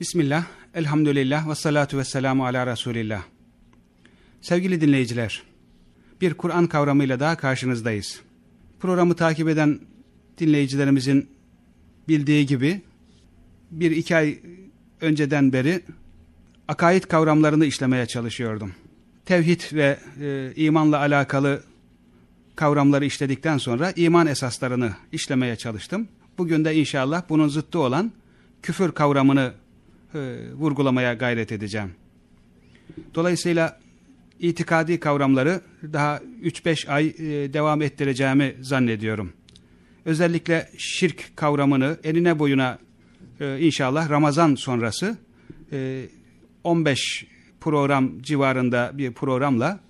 Bismillah, elhamdülillah ve salatu ve selamu ala Resulillah. Sevgili dinleyiciler, bir Kur'an kavramıyla daha karşınızdayız. Programı takip eden dinleyicilerimizin bildiği gibi bir iki ay önceden beri akaid kavramlarını işlemeye çalışıyordum. Tevhid ve e, imanla alakalı kavramları işledikten sonra iman esaslarını işlemeye çalıştım. Bugün de inşallah bunun zıttı olan küfür kavramını e, vurgulamaya gayret edeceğim. Dolayısıyla itikadi kavramları daha 3-5 ay e, devam ettireceğimi zannediyorum. Özellikle şirk kavramını enine boyuna e, inşallah Ramazan sonrası e, 15 program civarında bir programla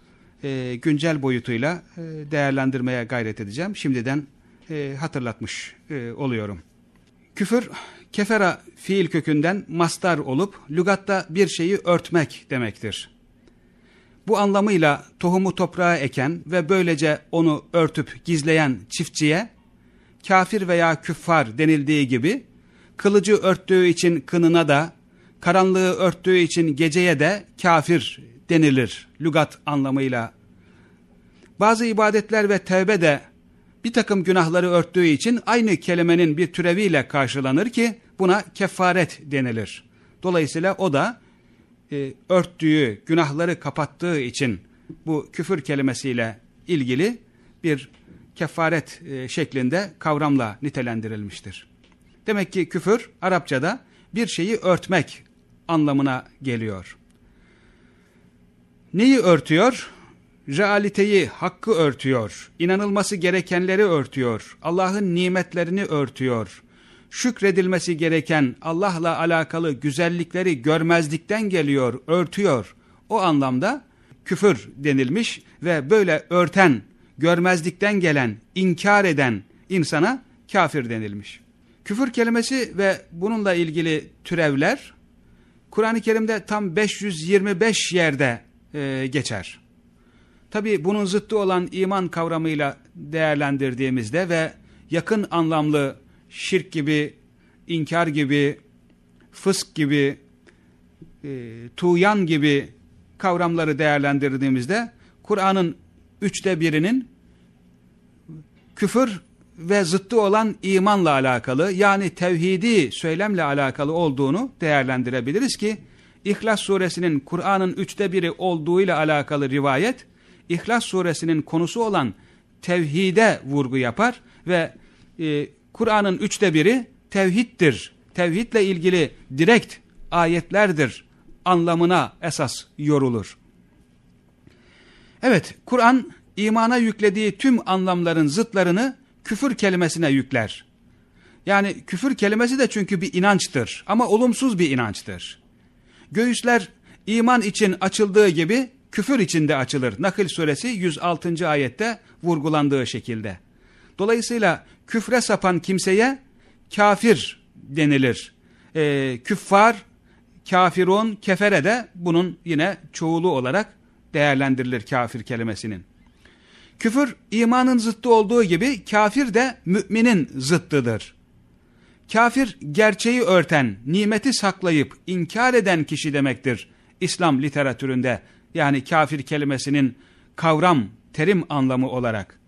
e, güncel boyutuyla e, değerlendirmeye gayret edeceğim. Şimdiden e, hatırlatmış e, oluyorum. Küfür, kefera fiil kökünden mastar olup lügatta bir şeyi örtmek demektir. Bu anlamıyla tohumu toprağa eken ve böylece onu örtüp gizleyen çiftçiye kafir veya küffar denildiği gibi kılıcı örttüğü için kınına da karanlığı örttüğü için geceye de kafir denilir lügat anlamıyla. Bazı ibadetler ve tevbe de bir takım günahları örttüğü için aynı kelimenin bir türeviyle karşılanır ki buna kefaret denilir. Dolayısıyla o da e, örttüğü, günahları kapattığı için bu küfür kelimesiyle ilgili bir kefaret e, şeklinde kavramla nitelendirilmiştir. Demek ki küfür Arapçada bir şeyi örtmek anlamına geliyor. Neyi örtüyor? Realiteyi, hakkı örtüyor. İnanılması gerekenleri örtüyor. Allah'ın nimetlerini örtüyor. Şükredilmesi gereken Allah'la alakalı güzellikleri görmezlikten geliyor, örtüyor. O anlamda küfür denilmiş ve böyle örten, görmezlikten gelen, inkar eden insana kafir denilmiş. Küfür kelimesi ve bununla ilgili türevler Kur'an-ı Kerim'de tam 525 yerde e, geçer. Tabi bunun zıttı olan iman kavramıyla değerlendirdiğimizde ve yakın anlamlı şirk gibi, inkar gibi, fısk gibi, e, tuğyan gibi kavramları değerlendirdiğimizde Kur'an'ın üçte birinin küfür ve zıttı olan imanla alakalı yani tevhidi söylemle alakalı olduğunu değerlendirebiliriz ki İhlas suresinin Kur'an'ın üçte biri olduğuyla alakalı rivayet İhlas suresinin konusu olan tevhide vurgu yapar ve e, Kur'an'ın üçte biri tevhiddir. Tevhidle ilgili direkt ayetlerdir anlamına esas yorulur. Evet, Kur'an imana yüklediği tüm anlamların zıtlarını küfür kelimesine yükler. Yani küfür kelimesi de çünkü bir inançtır ama olumsuz bir inançtır. Göğüsler iman için açıldığı gibi küfür içinde açılır. Nakil suresi 106. ayette vurgulandığı şekilde. Dolayısıyla küfre sapan kimseye kafir denilir. E, küffar, kafirun, kefere de bunun yine çoğulu olarak değerlendirilir kafir kelimesinin. Küfür imanın zıttı olduğu gibi kafir de müminin zıttıdır. Kafir gerçeği örten, nimeti saklayıp inkar eden kişi demektir İslam literatüründe. Yani kafir kelimesinin kavram, terim anlamı olarak.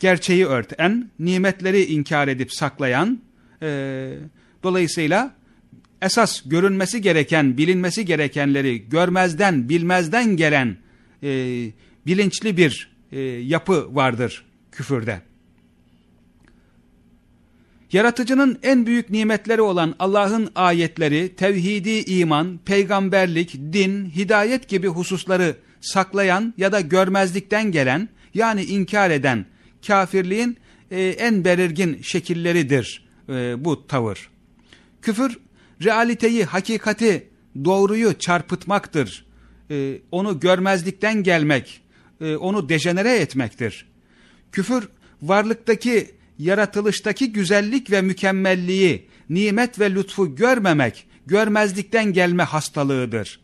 Gerçeği örten, nimetleri inkar edip saklayan, e, dolayısıyla esas görünmesi gereken, bilinmesi gerekenleri görmezden, bilmezden gelen e, bilinçli bir e, yapı vardır küfürde. Yaratıcının en büyük nimetleri olan Allah'ın ayetleri, tevhidi iman, peygamberlik, din, hidayet gibi hususları saklayan ya da görmezlikten gelen yani inkar eden kafirliğin e, en belirgin şekilleridir e, bu tavır. Küfür, realiteyi, hakikati, doğruyu çarpıtmaktır. E, onu görmezlikten gelmek, e, onu dejenere etmektir. Küfür, varlıktaki yaratılıştaki güzellik ve mükemmelliği, nimet ve lütfu görmemek, görmezlikten gelme hastalığıdır.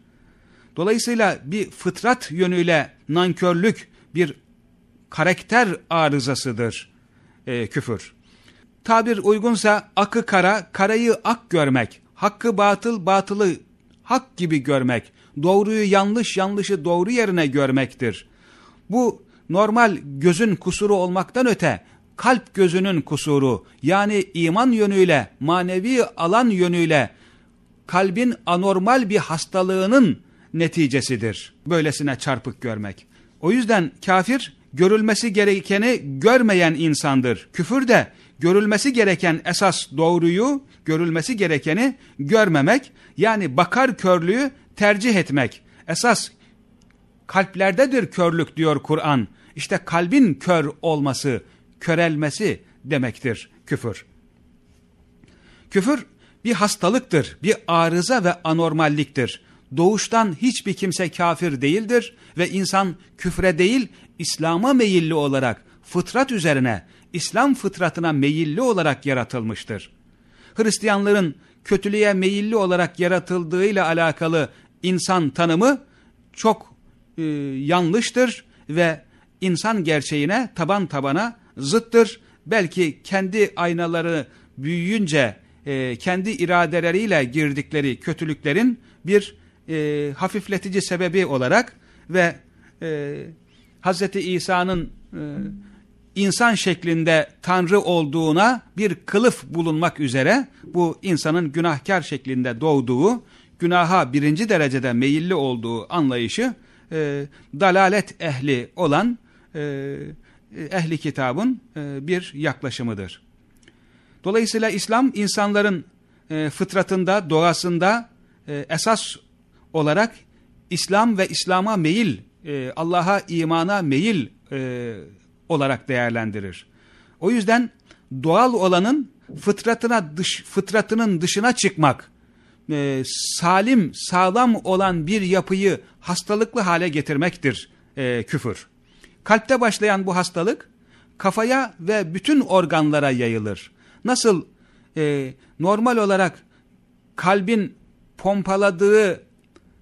Dolayısıyla bir fıtrat yönüyle nankörlük, bir karakter arızasıdır e, küfür. Tabir uygunsa akı kara, karayı ak görmek, hakkı batıl, batılı hak gibi görmek, doğruyu yanlış, yanlışı doğru yerine görmektir. Bu normal gözün kusuru olmaktan öte kalp gözünün kusuru yani iman yönüyle, manevi alan yönüyle kalbin anormal bir hastalığının neticesidir. Böylesine çarpık görmek. O yüzden kafir görülmesi gerekeni görmeyen insandır. Küfür de görülmesi gereken esas doğruyu, görülmesi gerekeni görmemek, yani bakar körlüğü tercih etmek. Esas kalplerdedir körlük diyor Kur'an. İşte kalbin kör olması, körelmesi demektir küfür. Küfür bir hastalıktır, bir arıza ve anormalliktir. Doğuştan hiçbir kimse kafir değildir ve insan küfre değil İslam'a meyilli olarak fıtrat üzerine, İslam fıtratına meyilli olarak yaratılmıştır. Hristiyanların kötülüğe meyilli olarak yaratıldığıyla alakalı insan tanımı çok e, yanlıştır ve insan gerçeğine taban tabana zıttır. Belki kendi aynaları büyüyünce e, kendi iradeleriyle girdikleri kötülüklerin bir e, hafifletici sebebi olarak ve e, Hz. İsa'nın e, insan şeklinde Tanrı olduğuna bir kılıf bulunmak üzere bu insanın günahkar şeklinde doğduğu, günaha birinci derecede meyilli olduğu anlayışı e, dalalet ehli olan e, ehli kitabın e, bir yaklaşımıdır. Dolayısıyla İslam insanların e, fıtratında, doğasında e, esas olarak İslam ve İslam'a meyil, e, Allah'a imana meyil e, olarak değerlendirir. O yüzden doğal olanın fıtratına dış, fıtratının dışına çıkmak, e, salim, sağlam olan bir yapıyı hastalıklı hale getirmektir e, küfür. Kalpte başlayan bu hastalık kafaya ve bütün organlara yayılır. Nasıl e, normal olarak kalbin pompaladığı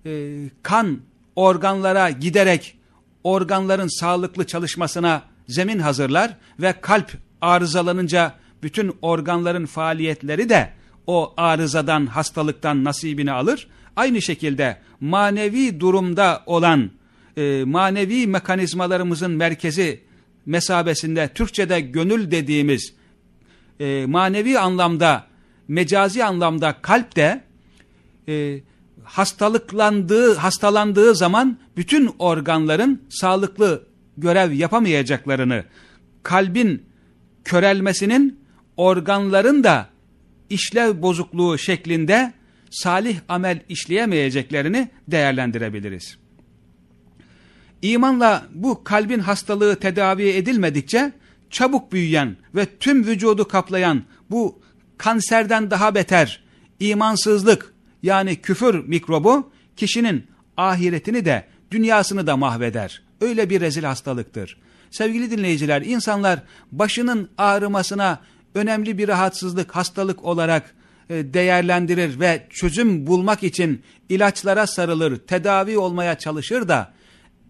e, kan organlara giderek organların sağlıklı çalışmasına zemin hazırlar ve kalp arızalanınca bütün organların faaliyetleri de o arızadan, hastalıktan nasibini alır. Aynı şekilde manevi durumda olan e, manevi mekanizmalarımızın merkezi mesabesinde Türkçe'de gönül dediğimiz e, manevi anlamda, mecazi anlamda kalp de e, hastalıklandığı, hastalandığı zaman bütün organların sağlıklı görev yapamayacaklarını, kalbin körelmesinin organların da işlev bozukluğu şeklinde salih amel işleyemeyeceklerini değerlendirebiliriz. İmanla bu kalbin hastalığı tedavi edilmedikçe çabuk büyüyen ve tüm vücudu kaplayan bu kanserden daha beter imansızlık yani küfür mikrobu kişinin ahiretini de dünyasını da mahveder. Öyle bir rezil hastalıktır. Sevgili dinleyiciler insanlar başının ağrımasına önemli bir rahatsızlık hastalık olarak e, değerlendirir ve çözüm bulmak için ilaçlara sarılır, tedavi olmaya çalışır da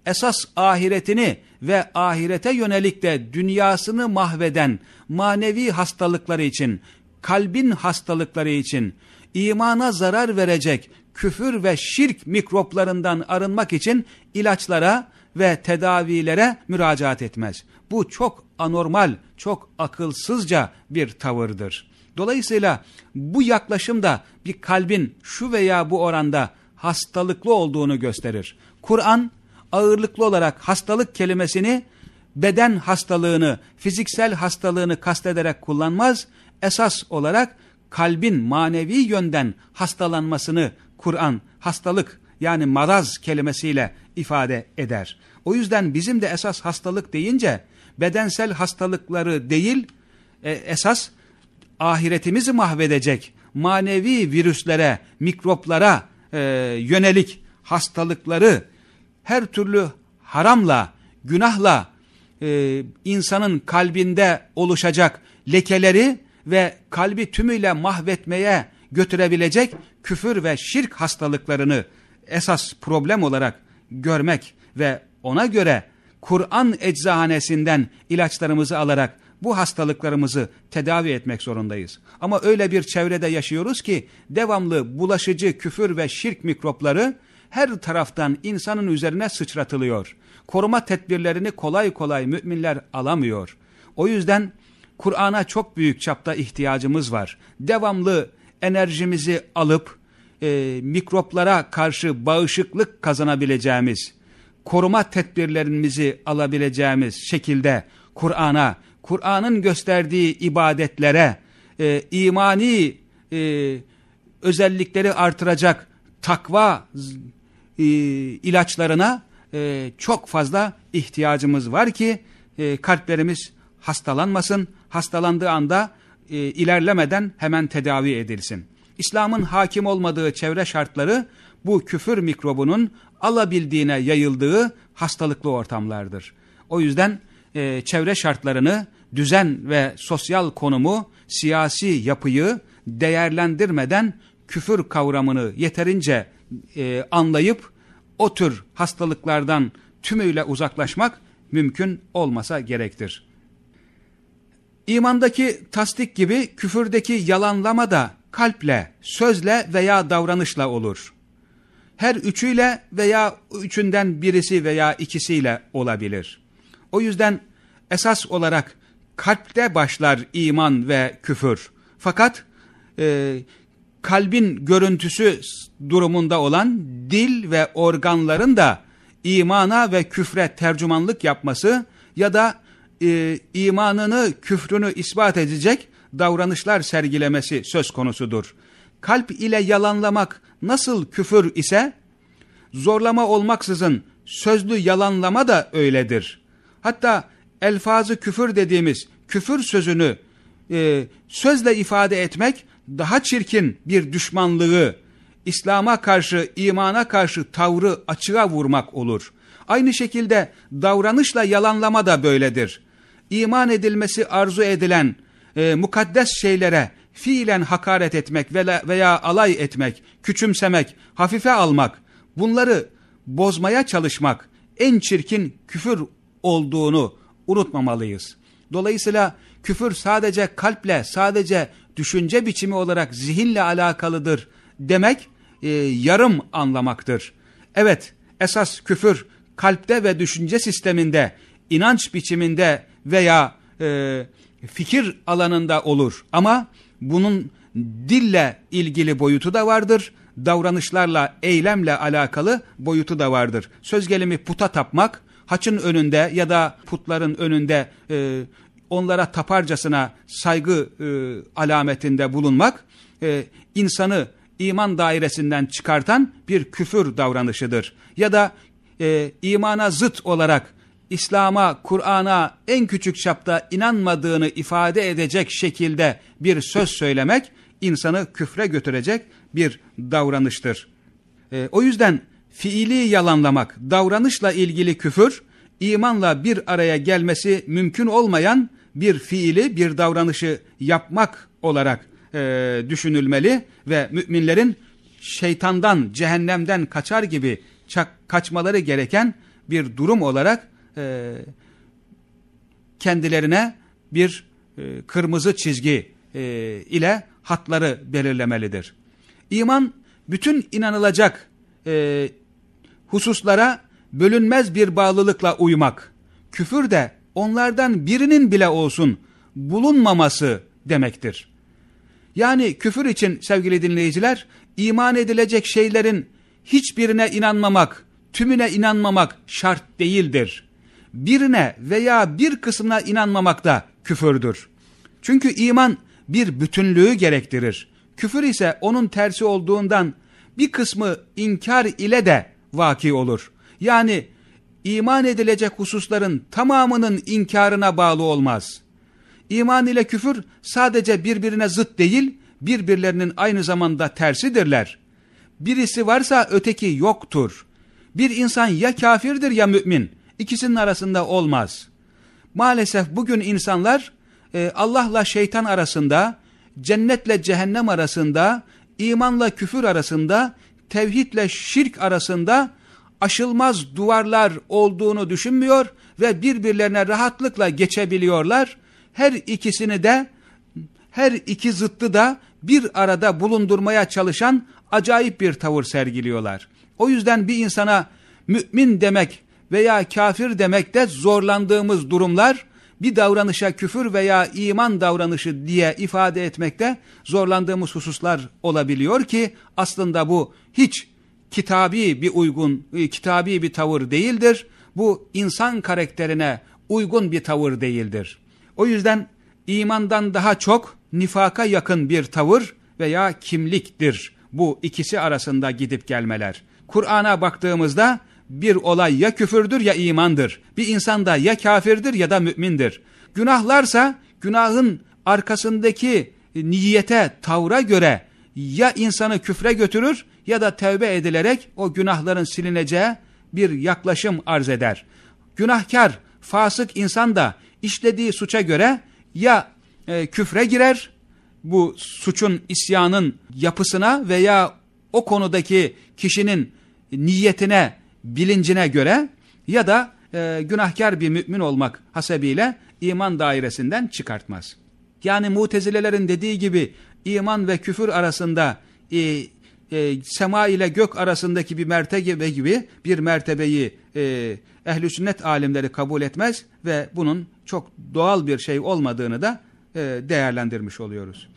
esas ahiretini ve ahirete yönelik de dünyasını mahveden manevi hastalıkları için, kalbin hastalıkları için, imana zarar verecek küfür ve şirk mikroplarından arınmak için ilaçlara ve tedavilere müracaat etmez. Bu çok anormal, çok akılsızca bir tavırdır. Dolayısıyla bu yaklaşım da bir kalbin şu veya bu oranda hastalıklı olduğunu gösterir. Kur'an ağırlıklı olarak hastalık kelimesini beden hastalığını, fiziksel hastalığını kastederek kullanmaz. Esas olarak kalbin manevi yönden hastalanmasını Kur'an hastalık yani maraz kelimesiyle ifade eder. O yüzden bizim de esas hastalık deyince bedensel hastalıkları değil e, esas ahiretimizi mahvedecek manevi virüslere, mikroplara e, yönelik hastalıkları her türlü haramla, günahla e, insanın kalbinde oluşacak lekeleri ve kalbi tümüyle mahvetmeye götürebilecek küfür ve şirk hastalıklarını esas problem olarak görmek ve ona göre Kur'an eczahanesinden ilaçlarımızı alarak bu hastalıklarımızı tedavi etmek zorundayız. Ama öyle bir çevrede yaşıyoruz ki devamlı bulaşıcı küfür ve şirk mikropları her taraftan insanın üzerine sıçratılıyor. Koruma tedbirlerini kolay kolay müminler alamıyor. O yüzden Kur'an'a çok büyük çapta ihtiyacımız var. Devamlı enerjimizi alıp e, mikroplara karşı bağışıklık kazanabileceğimiz, koruma tedbirlerimizi alabileceğimiz şekilde Kur'an'a, Kur'an'ın gösterdiği ibadetlere, e, imani e, özellikleri artıracak takva e, ilaçlarına e, çok fazla ihtiyacımız var ki e, kalplerimiz hastalanmasın, hastalandığı anda e, ilerlemeden hemen tedavi edilsin. İslam'ın hakim olmadığı çevre şartları bu küfür mikrobunun alabildiğine yayıldığı hastalıklı ortamlardır. O yüzden çevre şartlarını, düzen ve sosyal konumu, siyasi yapıyı değerlendirmeden küfür kavramını yeterince e, anlayıp o tür hastalıklardan tümüyle uzaklaşmak mümkün olmasa gerektir. İmandaki tasdik gibi küfürdeki yalanlama da kalple, sözle veya davranışla olur. Her üçüyle veya üçünden birisi veya ikisiyle olabilir. O yüzden esas olarak kalpte başlar iman ve küfür. Fakat e, kalbin görüntüsü durumunda olan dil ve organların da imana ve küfre tercümanlık yapması ya da e, imanını, küfrünü ispat edecek davranışlar sergilemesi söz konusudur. Kalp ile yalanlamak nasıl küfür ise, zorlama olmaksızın sözlü yalanlama da öyledir. Hatta elfazı küfür dediğimiz küfür sözünü e, sözle ifade etmek daha çirkin bir düşmanlığı, İslam'a karşı, imana karşı tavrı açığa vurmak olur. Aynı şekilde davranışla yalanlama da böyledir. İman edilmesi arzu edilen e, mukaddes şeylere fiilen hakaret etmek veya, alay etmek, küçümsemek, hafife almak, bunları bozmaya çalışmak en çirkin küfür olduğunu unutmamalıyız. Dolayısıyla küfür sadece kalple, sadece düşünce biçimi olarak zihinle alakalıdır demek e, yarım anlamaktır. Evet, esas küfür kalpte ve düşünce sisteminde, inanç biçiminde veya e, fikir alanında olur. Ama bunun dille ilgili boyutu da vardır. Davranışlarla, eylemle alakalı boyutu da vardır. Söz gelimi puta tapmak, haçın önünde ya da putların önünde e, onlara taparcasına saygı e, alametinde bulunmak, e, insanı iman dairesinden çıkartan bir küfür davranışıdır. Ya da e, imana zıt olarak İslam'a, Kur'an'a en küçük çapta inanmadığını ifade edecek şekilde bir söz söylemek, insanı küfre götürecek bir davranıştır. E, o yüzden fiili yalanlamak, davranışla ilgili küfür, imanla bir araya gelmesi mümkün olmayan bir fiili, bir davranışı yapmak olarak e, düşünülmeli ve müminlerin şeytandan, cehennemden kaçar gibi kaçmaları gereken bir durum olarak e, kendilerine bir e, kırmızı çizgi e, ile hatları belirlemelidir. İman bütün inanılacak e, hususlara bölünmez bir bağlılıkla uymak. Küfür de onlardan birinin bile olsun bulunmaması demektir. Yani küfür için sevgili dinleyiciler iman edilecek şeylerin hiçbirine inanmamak, tümüne inanmamak şart değildir. Birine veya bir kısmına inanmamak da küfürdür. Çünkü iman bir bütünlüğü gerektirir. Küfür ise onun tersi olduğundan bir kısmı inkar ile de vaki olur. Yani iman edilecek hususların tamamının inkarına bağlı olmaz. İman ile küfür sadece birbirine zıt değil, birbirlerinin aynı zamanda tersidirler. Birisi varsa öteki yoktur. Bir insan ya kafirdir ya mümin. İkisinin arasında olmaz. Maalesef bugün insanlar e, Allah'la şeytan arasında, cennetle cehennem arasında, imanla küfür arasında, tevhidle şirk arasında aşılmaz duvarlar olduğunu düşünmüyor ve birbirlerine rahatlıkla geçebiliyorlar. her ikisini de her iki zıttı da bir arada bulundurmaya çalışan acayip bir tavır sergiliyorlar. O yüzden bir insana mümin demek veya kafir demekte zorlandığımız durumlar bir davranışa küfür veya iman davranışı diye ifade etmekte zorlandığımız hususlar olabiliyor ki aslında bu hiç kitabi bir uygun, e, kitabi bir tavır değildir. Bu insan karakterine uygun bir tavır değildir. O yüzden imandan daha çok nifaka yakın bir tavır veya kimliktir bu ikisi arasında gidip gelmeler. Kur'an'a baktığımızda bir olay ya küfürdür ya imandır. Bir insan da ya kafirdir ya da mümindir. Günahlarsa günahın arkasındaki niyete, tavra göre ya insanı küfre götürür ya da tevbe edilerek o günahların silineceği bir yaklaşım arz eder. Günahkar, fasık insan da işlediği suça göre ya e, küfre girer, bu suçun isyanın yapısına veya o konudaki kişinin niyetine, bilincine göre ya da e, günahkar bir mümin olmak hasebiyle iman dairesinden çıkartmaz. Yani mutezilelerin dediği gibi iman ve küfür arasında e, e, sema ile gök arasındaki bir mertebe gibi bir mertebeyi e, ehl sünnet alimleri kabul etmez ve bunun çok doğal bir şey olmadığını da e, değerlendirmiş oluyoruz.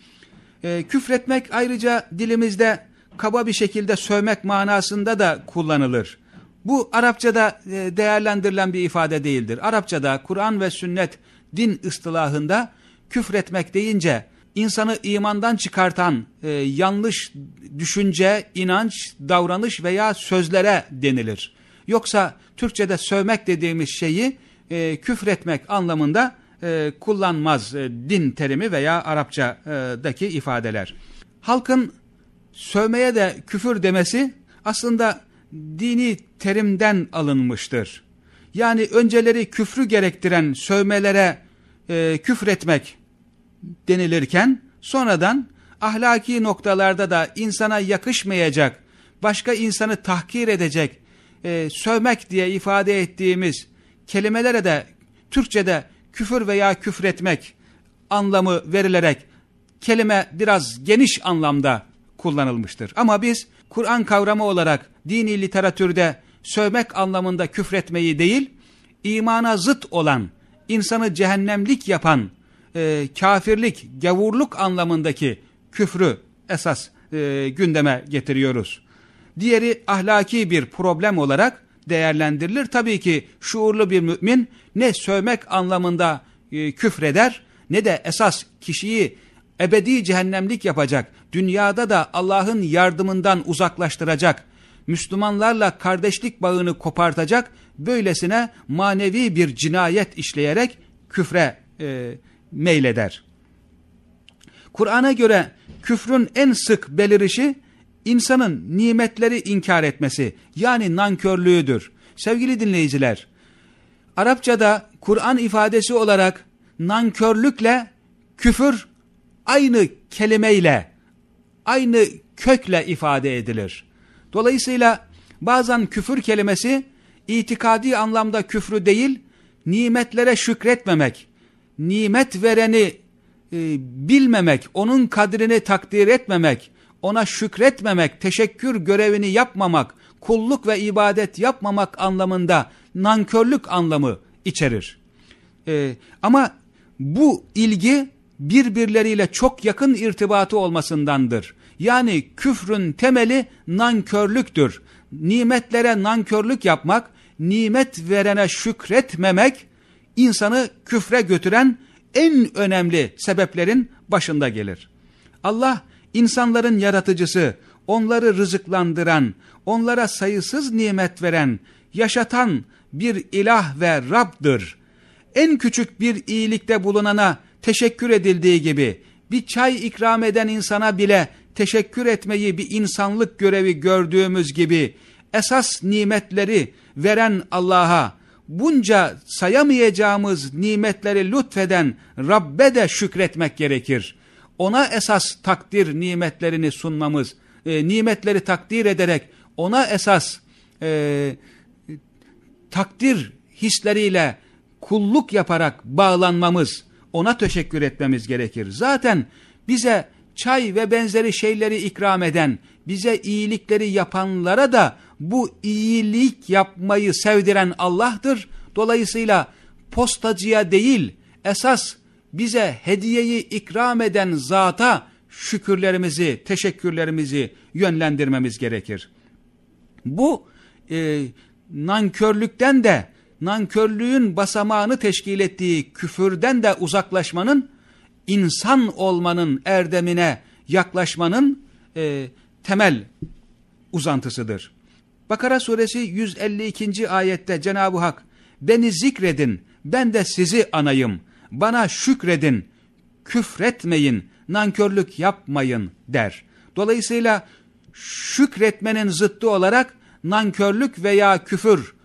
E, küfretmek ayrıca dilimizde kaba bir şekilde sövmek manasında da kullanılır. Bu Arapçada e, değerlendirilen bir ifade değildir. Arapçada Kur'an ve sünnet din ıstılahında küfretmek deyince insanı imandan çıkartan e, yanlış düşünce, inanç, davranış veya sözlere denilir. Yoksa Türkçe'de sövmek dediğimiz şeyi e, küfretmek anlamında e, kullanmaz e, din terimi veya Arapçadaki ifadeler. Halkın sövmeye de küfür demesi aslında dini terimden alınmıştır. Yani önceleri küfrü gerektiren sövmelere e, küfretmek denilirken sonradan ahlaki noktalarda da insana yakışmayacak, başka insanı tahkir edecek, e, sövmek diye ifade ettiğimiz kelimelere de Türkçe'de küfür veya küfretmek anlamı verilerek kelime biraz geniş anlamda kullanılmıştır. Ama biz Kur'an kavramı olarak dini literatürde sövmek anlamında küfretmeyi değil, imana zıt olan, insanı cehennemlik yapan, e, kafirlik, gavurluk anlamındaki küfrü esas e, gündeme getiriyoruz. Diğeri ahlaki bir problem olarak değerlendirilir. Tabii ki şuurlu bir mümin ne sövmek anlamında e, küfreder ne de esas kişiyi ebedi cehennemlik yapacak, dünyada da Allah'ın yardımından uzaklaştıracak, Müslümanlarla kardeşlik bağını kopartacak, böylesine manevi bir cinayet işleyerek küfre e, meyleder. Kur'an'a göre küfrün en sık belirişi insanın nimetleri inkar etmesi yani nankörlüğüdür. Sevgili dinleyiciler, Arapçada Kur'an ifadesi olarak nankörlükle küfür aynı kelimeyle, aynı kökle ifade edilir. Dolayısıyla bazen küfür kelimesi itikadi anlamda küfrü değil, nimetlere şükretmemek, nimet vereni e, bilmemek, onun kadrini takdir etmemek, ona şükretmemek, teşekkür görevini yapmamak, kulluk ve ibadet yapmamak anlamında nankörlük anlamı içerir. E, ama bu ilgi birbirleriyle çok yakın irtibatı olmasındandır. Yani küfrün temeli nankörlüktür. Nimetlere nankörlük yapmak, nimet verene şükretmemek, insanı küfre götüren en önemli sebeplerin başında gelir. Allah insanların yaratıcısı, onları rızıklandıran, onlara sayısız nimet veren, yaşatan bir ilah ve Rab'dır. En küçük bir iyilikte bulunana teşekkür edildiği gibi bir çay ikram eden insana bile teşekkür etmeyi bir insanlık görevi gördüğümüz gibi esas nimetleri veren Allah'a bunca sayamayacağımız nimetleri lütfeden Rabbe de şükretmek gerekir. Ona esas takdir nimetlerini sunmamız, e, nimetleri takdir ederek ona esas e, takdir hisleriyle kulluk yaparak bağlanmamız, ona teşekkür etmemiz gerekir. Zaten bize çay ve benzeri şeyleri ikram eden, bize iyilikleri yapanlara da bu iyilik yapmayı sevdiren Allah'tır. Dolayısıyla postacıya değil, esas bize hediyeyi ikram eden zata şükürlerimizi, teşekkürlerimizi yönlendirmemiz gerekir. Bu e, nankörlükten de, nankörlüğün basamağını teşkil ettiği küfürden de uzaklaşmanın, insan olmanın erdemine yaklaşmanın e, temel uzantısıdır. Bakara suresi 152. ayette Cenab-ı Hak, beni zikredin, ben de sizi anayım, bana şükredin, küfretmeyin, nankörlük yapmayın der. Dolayısıyla şükretmenin zıttı olarak nankörlük veya küfür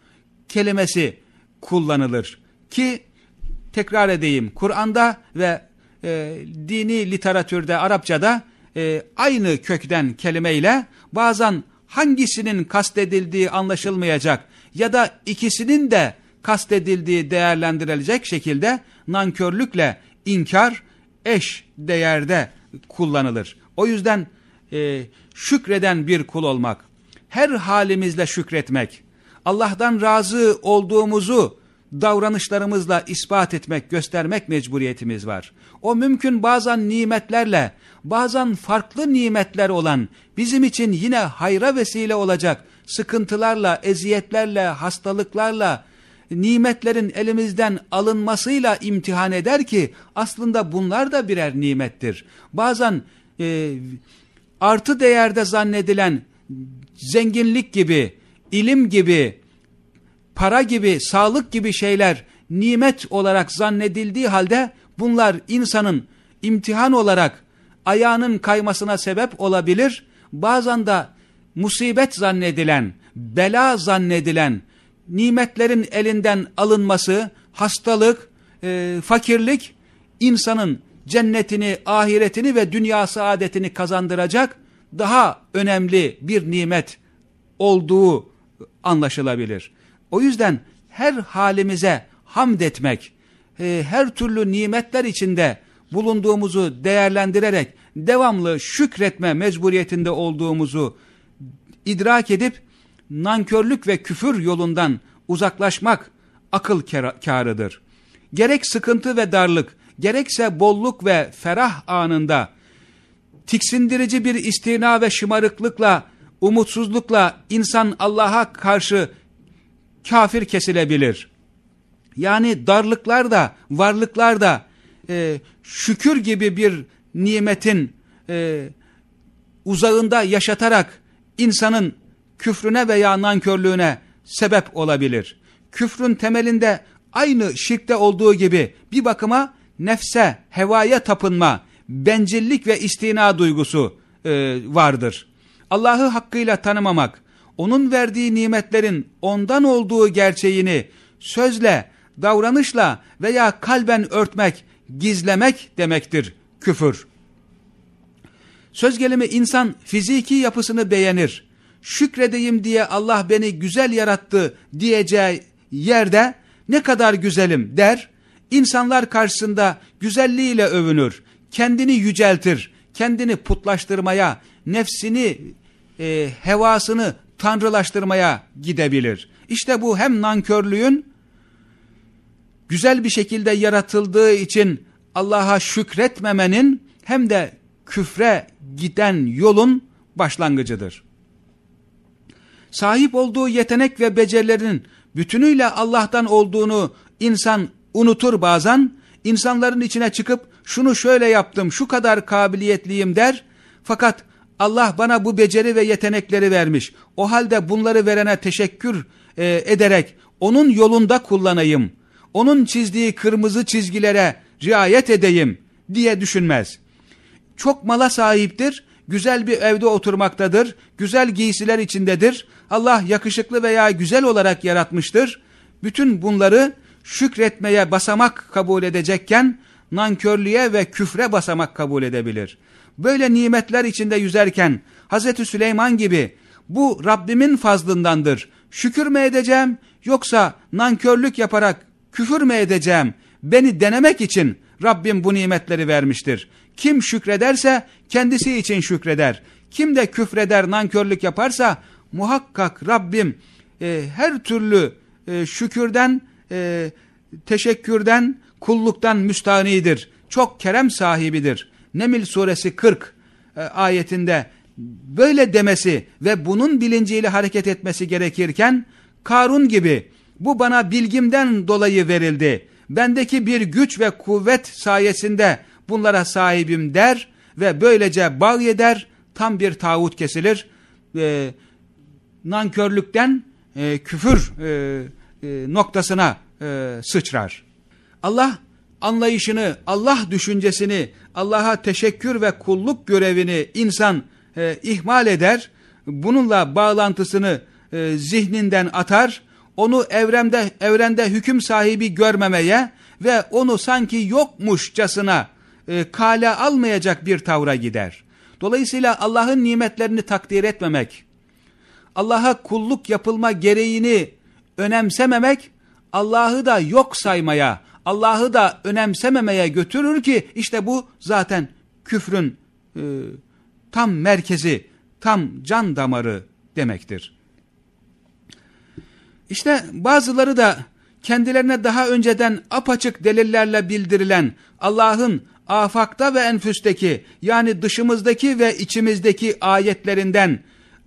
kelimesi kullanılır. Ki tekrar edeyim Kur'an'da ve e, dini literatürde Arapçada e, aynı kökten kelimeyle bazen hangisinin kastedildiği anlaşılmayacak ya da ikisinin de kastedildiği değerlendirilecek şekilde nankörlükle inkar eş değerde kullanılır. O yüzden e, şükreden bir kul olmak, her halimizle şükretmek, Allah'tan razı olduğumuzu davranışlarımızla ispat etmek, göstermek mecburiyetimiz var. O mümkün bazen nimetlerle, bazen farklı nimetler olan, bizim için yine hayra vesile olacak sıkıntılarla, eziyetlerle, hastalıklarla, nimetlerin elimizden alınmasıyla imtihan eder ki aslında bunlar da birer nimettir. Bazen e, artı değerde zannedilen zenginlik gibi, ilim gibi, para gibi, sağlık gibi şeyler nimet olarak zannedildiği halde bunlar insanın imtihan olarak ayağının kaymasına sebep olabilir. Bazen de musibet zannedilen, bela zannedilen, nimetlerin elinden alınması, hastalık, e, fakirlik insanın cennetini, ahiretini ve dünya saadetini kazandıracak daha önemli bir nimet olduğu anlaşılabilir. O yüzden her halimize hamd etmek, e, her türlü nimetler içinde bulunduğumuzu değerlendirerek devamlı şükretme mecburiyetinde olduğumuzu idrak edip nankörlük ve küfür yolundan uzaklaşmak akıl kârıdır. Gerek sıkıntı ve darlık, gerekse bolluk ve ferah anında tiksindirici bir istina ve şımarıklıkla, umutsuzlukla insan Allah'a karşı kafir kesilebilir. Yani darlıklar da, varlıklar da e, şükür gibi bir nimetin e, uzağında yaşatarak insanın küfrüne veya nankörlüğüne sebep olabilir. Küfrün temelinde aynı şirkte olduğu gibi bir bakıma nefse, hevaya tapınma, bencillik ve istina duygusu e, vardır. Allah'ı hakkıyla tanımamak, onun verdiği nimetlerin ondan olduğu gerçeğini sözle, davranışla veya kalben örtmek, gizlemek demektir küfür. Söz gelimi insan fiziki yapısını beğenir. Şükredeyim diye Allah beni güzel yarattı diyeceği yerde ne kadar güzelim der. İnsanlar karşısında güzelliğiyle övünür. Kendini yüceltir. Kendini putlaştırmaya, nefsini, e, hevasını tanrılaştırmaya gidebilir. İşte bu hem nankörlüğün güzel bir şekilde yaratıldığı için Allah'a şükretmemenin hem de küfre giden yolun başlangıcıdır. Sahip olduğu yetenek ve becerilerin bütünüyle Allah'tan olduğunu insan unutur bazen, insanların içine çıkıp şunu şöyle yaptım, şu kadar kabiliyetliyim der, fakat Allah bana bu beceri ve yetenekleri vermiş. O halde bunları verene teşekkür e, ederek onun yolunda kullanayım. Onun çizdiği kırmızı çizgilere riayet edeyim diye düşünmez. Çok mala sahiptir, güzel bir evde oturmaktadır, güzel giysiler içindedir. Allah yakışıklı veya güzel olarak yaratmıştır. Bütün bunları şükretmeye basamak kabul edecekken nankörlüğe ve küfre basamak kabul edebilir. Böyle nimetler içinde yüzerken Hz. Süleyman gibi bu Rabbimin fazlındandır. Şükür mü edeceğim yoksa nankörlük yaparak küfür mü edeceğim? Beni denemek için Rabbim bu nimetleri vermiştir. Kim şükrederse kendisi için şükreder. Kim de küfreder, nankörlük yaparsa muhakkak Rabbim e, her türlü e, şükürden, e, teşekkürden, kulluktan müstahnidir. Çok kerem sahibidir. Nemil suresi 40 e, ayetinde böyle demesi ve bunun bilinciyle hareket etmesi gerekirken Karun gibi bu bana bilgimden dolayı verildi. Bendeki bir güç ve kuvvet sayesinde bunlara sahibim der ve böylece bağ eder, tam bir tağut kesilir. E, nankörlükten e, küfür e, e, noktasına e, sıçrar. Allah anlayışını, Allah düşüncesini, Allah'a teşekkür ve kulluk görevini insan e, ihmal eder. Bununla bağlantısını e, zihninden atar. Onu evrende, evrende hüküm sahibi görmemeye ve onu sanki yokmuşçasına e, kale almayacak bir tavra gider. Dolayısıyla Allah'ın nimetlerini takdir etmemek, Allah'a kulluk yapılma gereğini önemsememek, Allah'ı da yok saymaya, Allah'ı da önemsememeye götürür ki işte bu zaten küfrün e, tam merkezi, tam can damarı demektir. İşte bazıları da kendilerine daha önceden apaçık delillerle bildirilen Allah'ın afakta ve enfüsteki yani dışımızdaki ve içimizdeki ayetlerinden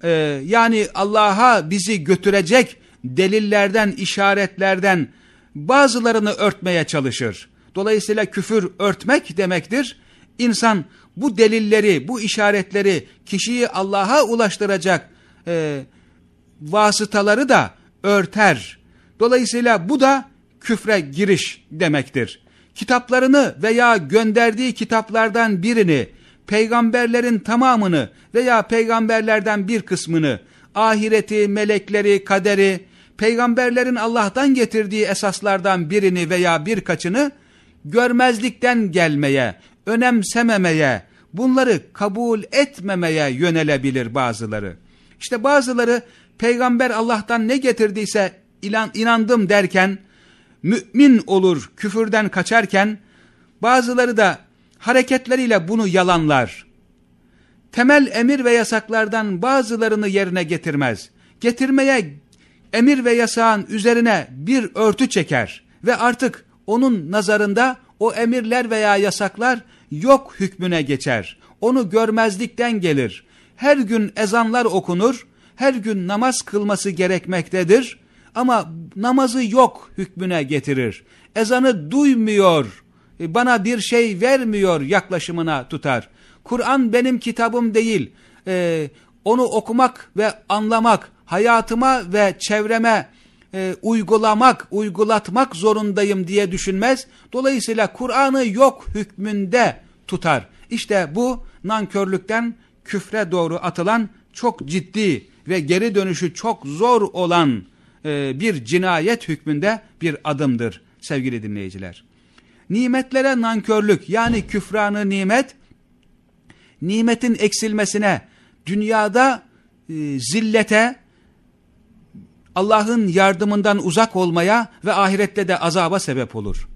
e, yani Allah'a bizi götürecek delillerden, işaretlerden bazılarını örtmeye çalışır. Dolayısıyla küfür örtmek demektir. İnsan bu delilleri, bu işaretleri kişiyi Allah'a ulaştıracak e, vasıtaları da örter. Dolayısıyla bu da küfre giriş demektir. Kitaplarını veya gönderdiği kitaplardan birini, peygamberlerin tamamını veya peygamberlerden bir kısmını, ahireti, melekleri, kaderi, peygamberlerin Allah'tan getirdiği esaslardan birini veya birkaçını görmezlikten gelmeye, önemsememeye, bunları kabul etmemeye yönelebilir bazıları. İşte bazıları peygamber Allah'tan ne getirdiyse inan, inandım derken, mümin olur küfürden kaçarken, bazıları da hareketleriyle bunu yalanlar. Temel emir ve yasaklardan bazılarını yerine getirmez. Getirmeye emir ve yasağın üzerine bir örtü çeker ve artık onun nazarında o emirler veya yasaklar yok hükmüne geçer. Onu görmezlikten gelir. Her gün ezanlar okunur, her gün namaz kılması gerekmektedir ama namazı yok hükmüne getirir. Ezanı duymuyor, bana bir şey vermiyor yaklaşımına tutar. Kur'an benim kitabım değil, ee, onu okumak ve anlamak, hayatıma ve çevreme e, uygulamak, uygulatmak zorundayım diye düşünmez. Dolayısıyla Kur'an'ı yok hükmünde tutar. İşte bu nankörlükten küfre doğru atılan çok ciddi ve geri dönüşü çok zor olan e, bir cinayet hükmünde bir adımdır sevgili dinleyiciler. Nimetlere nankörlük yani küfranı nimet, nimetin eksilmesine, dünyada e, zillete, Allah'ın yardımından uzak olmaya ve ahirette de azaba sebep olur.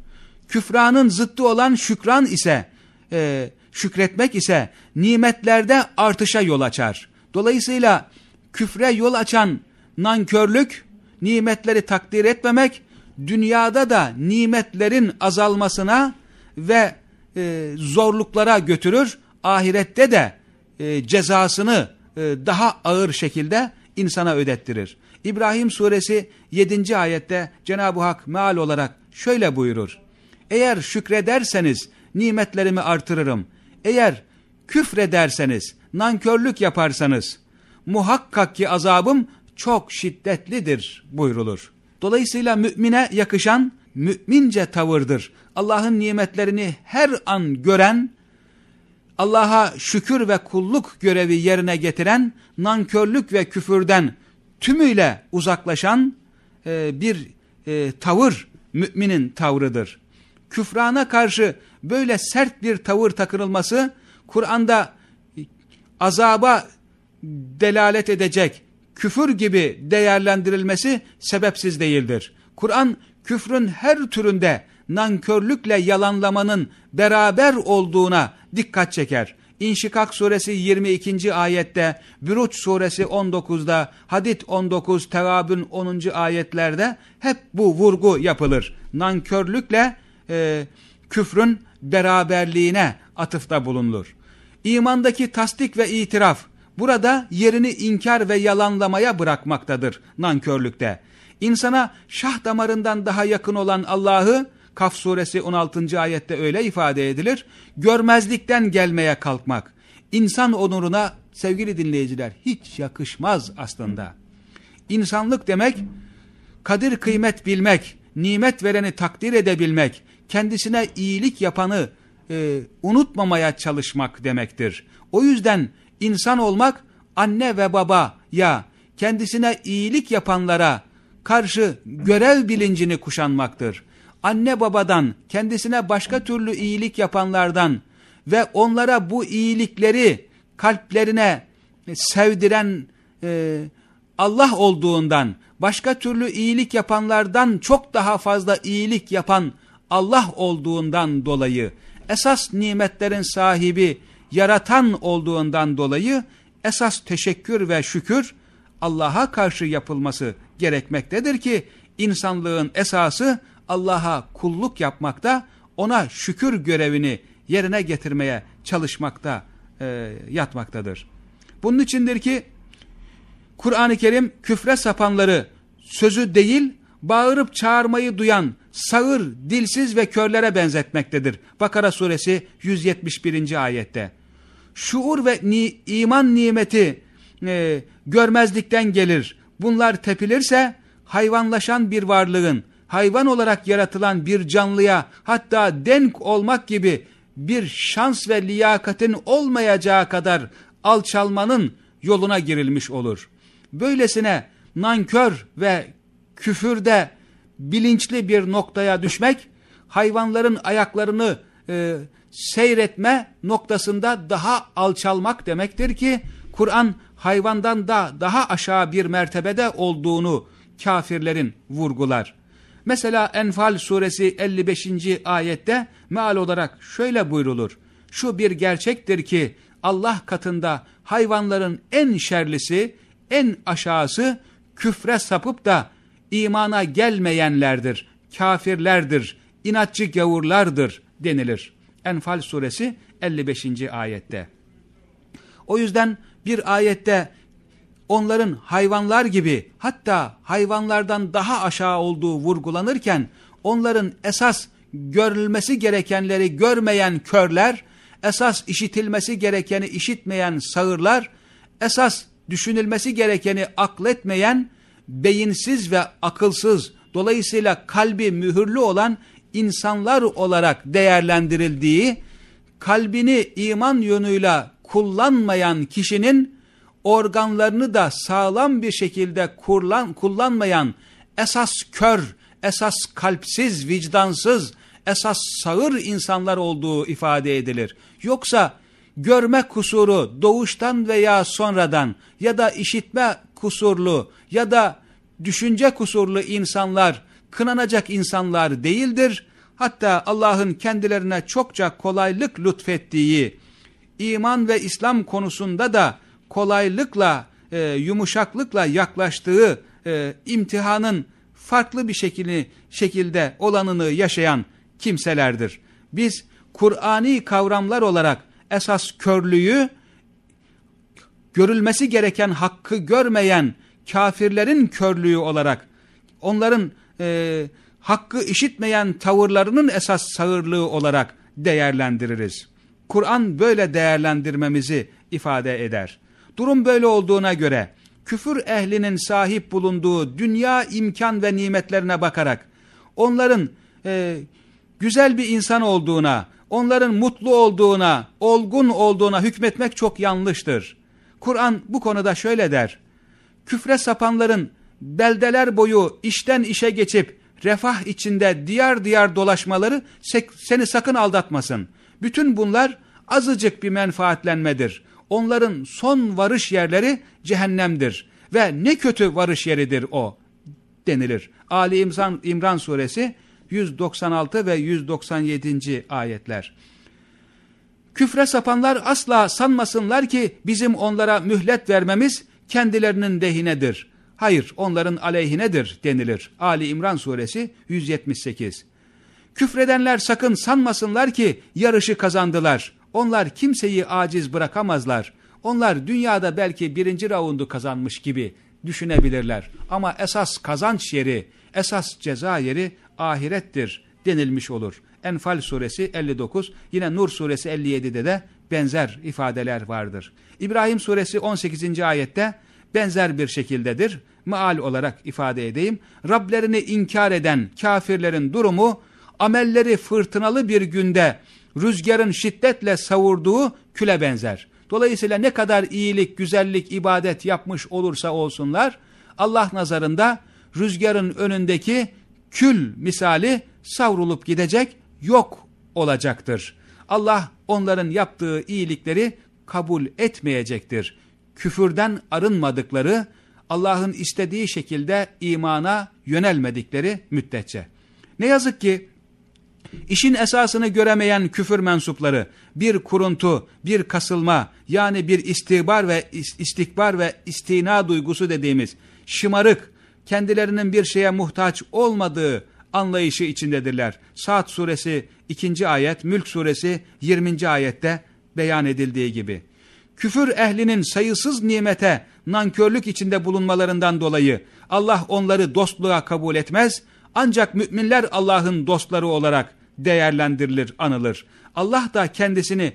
Küfranın zıttı olan şükran ise, e, şükretmek ise nimetlerde artışa yol açar. Dolayısıyla küfre yol açan nankörlük, nimetleri takdir etmemek, dünyada da nimetlerin azalmasına ve e, zorluklara götürür, ahirette de e, cezasını e, daha ağır şekilde insana ödettirir. İbrahim suresi 7. ayette Cenab-ı Hak meal olarak şöyle buyurur. Eğer şükrederseniz nimetlerimi artırırım. Eğer küfrederseniz, nankörlük yaparsanız muhakkak ki azabım çok şiddetlidir buyrulur. Dolayısıyla mümine yakışan mümince tavırdır. Allah'ın nimetlerini her an gören, Allah'a şükür ve kulluk görevi yerine getiren, nankörlük ve küfürden tümüyle uzaklaşan e, bir e, tavır müminin tavrıdır. Küfrana karşı böyle sert bir tavır takınılması Kur'an'da azaba delalet edecek küfür gibi değerlendirilmesi sebepsiz değildir. Kur'an küfrün her türünde nankörlükle yalanlamanın beraber olduğuna dikkat çeker. İnşikak suresi 22. ayette, Büruç suresi 19'da, Hadid 19, Tevabün 10. ayetlerde hep bu vurgu yapılır. Nankörlükle e, küfrün beraberliğine atıfta bulunulur. İmandaki tasdik ve itiraf burada yerini inkar ve yalanlamaya bırakmaktadır nankörlükte. İnsana şah damarından daha yakın olan Allah'ı Kaf suresi 16. ayette öyle ifade edilir. Görmezlikten gelmeye kalkmak. İnsan onuruna sevgili dinleyiciler hiç yakışmaz aslında. İnsanlık demek kadir kıymet bilmek, nimet vereni takdir edebilmek, kendisine iyilik yapanı e, unutmamaya çalışmak demektir. O yüzden insan olmak anne ve baba ya kendisine iyilik yapanlara karşı görev bilincini kuşanmaktır. Anne babadan, kendisine başka türlü iyilik yapanlardan ve onlara bu iyilikleri kalplerine sevdiren e, Allah olduğundan, başka türlü iyilik yapanlardan çok daha fazla iyilik yapan Allah olduğundan dolayı, esas nimetlerin sahibi, yaratan olduğundan dolayı, esas teşekkür ve şükür Allah'a karşı yapılması gerekmektedir ki, insanlığın esası Allah'a kulluk yapmakta, ona şükür görevini yerine getirmeye çalışmakta e, yatmaktadır. Bunun içindir ki, Kur'an-ı Kerim küfre sapanları sözü değil, bağırıp çağırmayı duyan sağır, dilsiz ve körlere benzetmektedir. Bakara suresi 171. ayette. Şuur ve ni iman nimeti e, görmezlikten gelir. Bunlar tepilirse hayvanlaşan bir varlığın, hayvan olarak yaratılan bir canlıya hatta denk olmak gibi bir şans ve liyakatin olmayacağı kadar alçalmanın yoluna girilmiş olur. Böylesine nankör ve küfürde bilinçli bir noktaya düşmek, hayvanların ayaklarını e, seyretme noktasında daha alçalmak demektir ki, Kur'an hayvandan da daha aşağı bir mertebede olduğunu kafirlerin vurgular. Mesela Enfal suresi 55. ayette meal olarak şöyle buyrulur. Şu bir gerçektir ki Allah katında hayvanların en şerlisi, en aşağısı küfre sapıp da imana gelmeyenlerdir, kafirlerdir, inatçı gavurlardır denilir. Enfal suresi 55. ayette. O yüzden bir ayette onların hayvanlar gibi hatta hayvanlardan daha aşağı olduğu vurgulanırken onların esas görülmesi gerekenleri görmeyen körler, esas işitilmesi gerekeni işitmeyen sağırlar, esas düşünülmesi gerekeni akletmeyen, beyinsiz ve akılsız, dolayısıyla kalbi mühürlü olan insanlar olarak değerlendirildiği, kalbini iman yönüyle kullanmayan kişinin organlarını da sağlam bir şekilde kullan, kullanmayan esas kör, esas kalpsiz, vicdansız, esas sağır insanlar olduğu ifade edilir. Yoksa görme kusuru doğuştan veya sonradan ya da işitme kusurlu ya da düşünce kusurlu insanlar kınanacak insanlar değildir. Hatta Allah'ın kendilerine çokça kolaylık lütfettiği iman ve İslam konusunda da kolaylıkla, e, yumuşaklıkla yaklaştığı e, imtihanın farklı bir şekilde, şekilde olanını yaşayan kimselerdir. Biz Kur'ani kavramlar olarak esas körlüğü, görülmesi gereken hakkı görmeyen kafirlerin körlüğü olarak, onların e, hakkı işitmeyen tavırlarının esas sağırlığı olarak değerlendiririz. Kur'an böyle değerlendirmemizi ifade eder. Durum böyle olduğuna göre küfür ehlinin sahip bulunduğu dünya imkan ve nimetlerine bakarak onların e, güzel bir insan olduğuna, onların mutlu olduğuna, olgun olduğuna hükmetmek çok yanlıştır. Kur'an bu konuda şöyle der. Küfre sapanların beldeler boyu işten işe geçip refah içinde diyar diyar dolaşmaları seni sakın aldatmasın. Bütün bunlar azıcık bir menfaatlenmedir. Onların son varış yerleri cehennemdir ve ne kötü varış yeridir o denilir. Ali İmran, İmran suresi 196 ve 197. ayetler. Küfre sapanlar asla sanmasınlar ki bizim onlara mühlet vermemiz kendilerinin dehinedir. Hayır onların aleyhinedir denilir. Ali İmran suresi 178. Küfredenler sakın sanmasınlar ki yarışı kazandılar. Onlar kimseyi aciz bırakamazlar. Onlar dünyada belki birinci raundu kazanmış gibi düşünebilirler. Ama esas kazanç yeri, esas ceza yeri ahirettir denilmiş olur. Enfal suresi 59, yine Nur suresi 57'de de benzer ifadeler vardır. İbrahim suresi 18. ayette benzer bir şekildedir. Maal olarak ifade edeyim. Rablerini inkar eden kafirlerin durumu amelleri fırtınalı bir günde rüzgarın şiddetle savurduğu küle benzer. Dolayısıyla ne kadar iyilik, güzellik, ibadet yapmış olursa olsunlar, Allah nazarında rüzgarın önündeki kül misali savrulup gidecek, yok olacaktır. Allah onların yaptığı iyilikleri kabul etmeyecektir. Küfürden arınmadıkları, Allah'ın istediği şekilde imana yönelmedikleri müddetçe. Ne yazık ki işin esasını göremeyen küfür mensupları bir kuruntu, bir kasılma yani bir istihbar ve istikbar ve istina duygusu dediğimiz şımarık, kendilerinin bir şeye muhtaç olmadığı anlayışı içindedirler. Saat suresi 2. ayet, Mülk suresi 20. ayette beyan edildiği gibi. Küfür ehlinin sayısız nimete nankörlük içinde bulunmalarından dolayı Allah onları dostluğa kabul etmez ancak müminler Allah'ın dostları olarak değerlendirilir, anılır. Allah da kendisini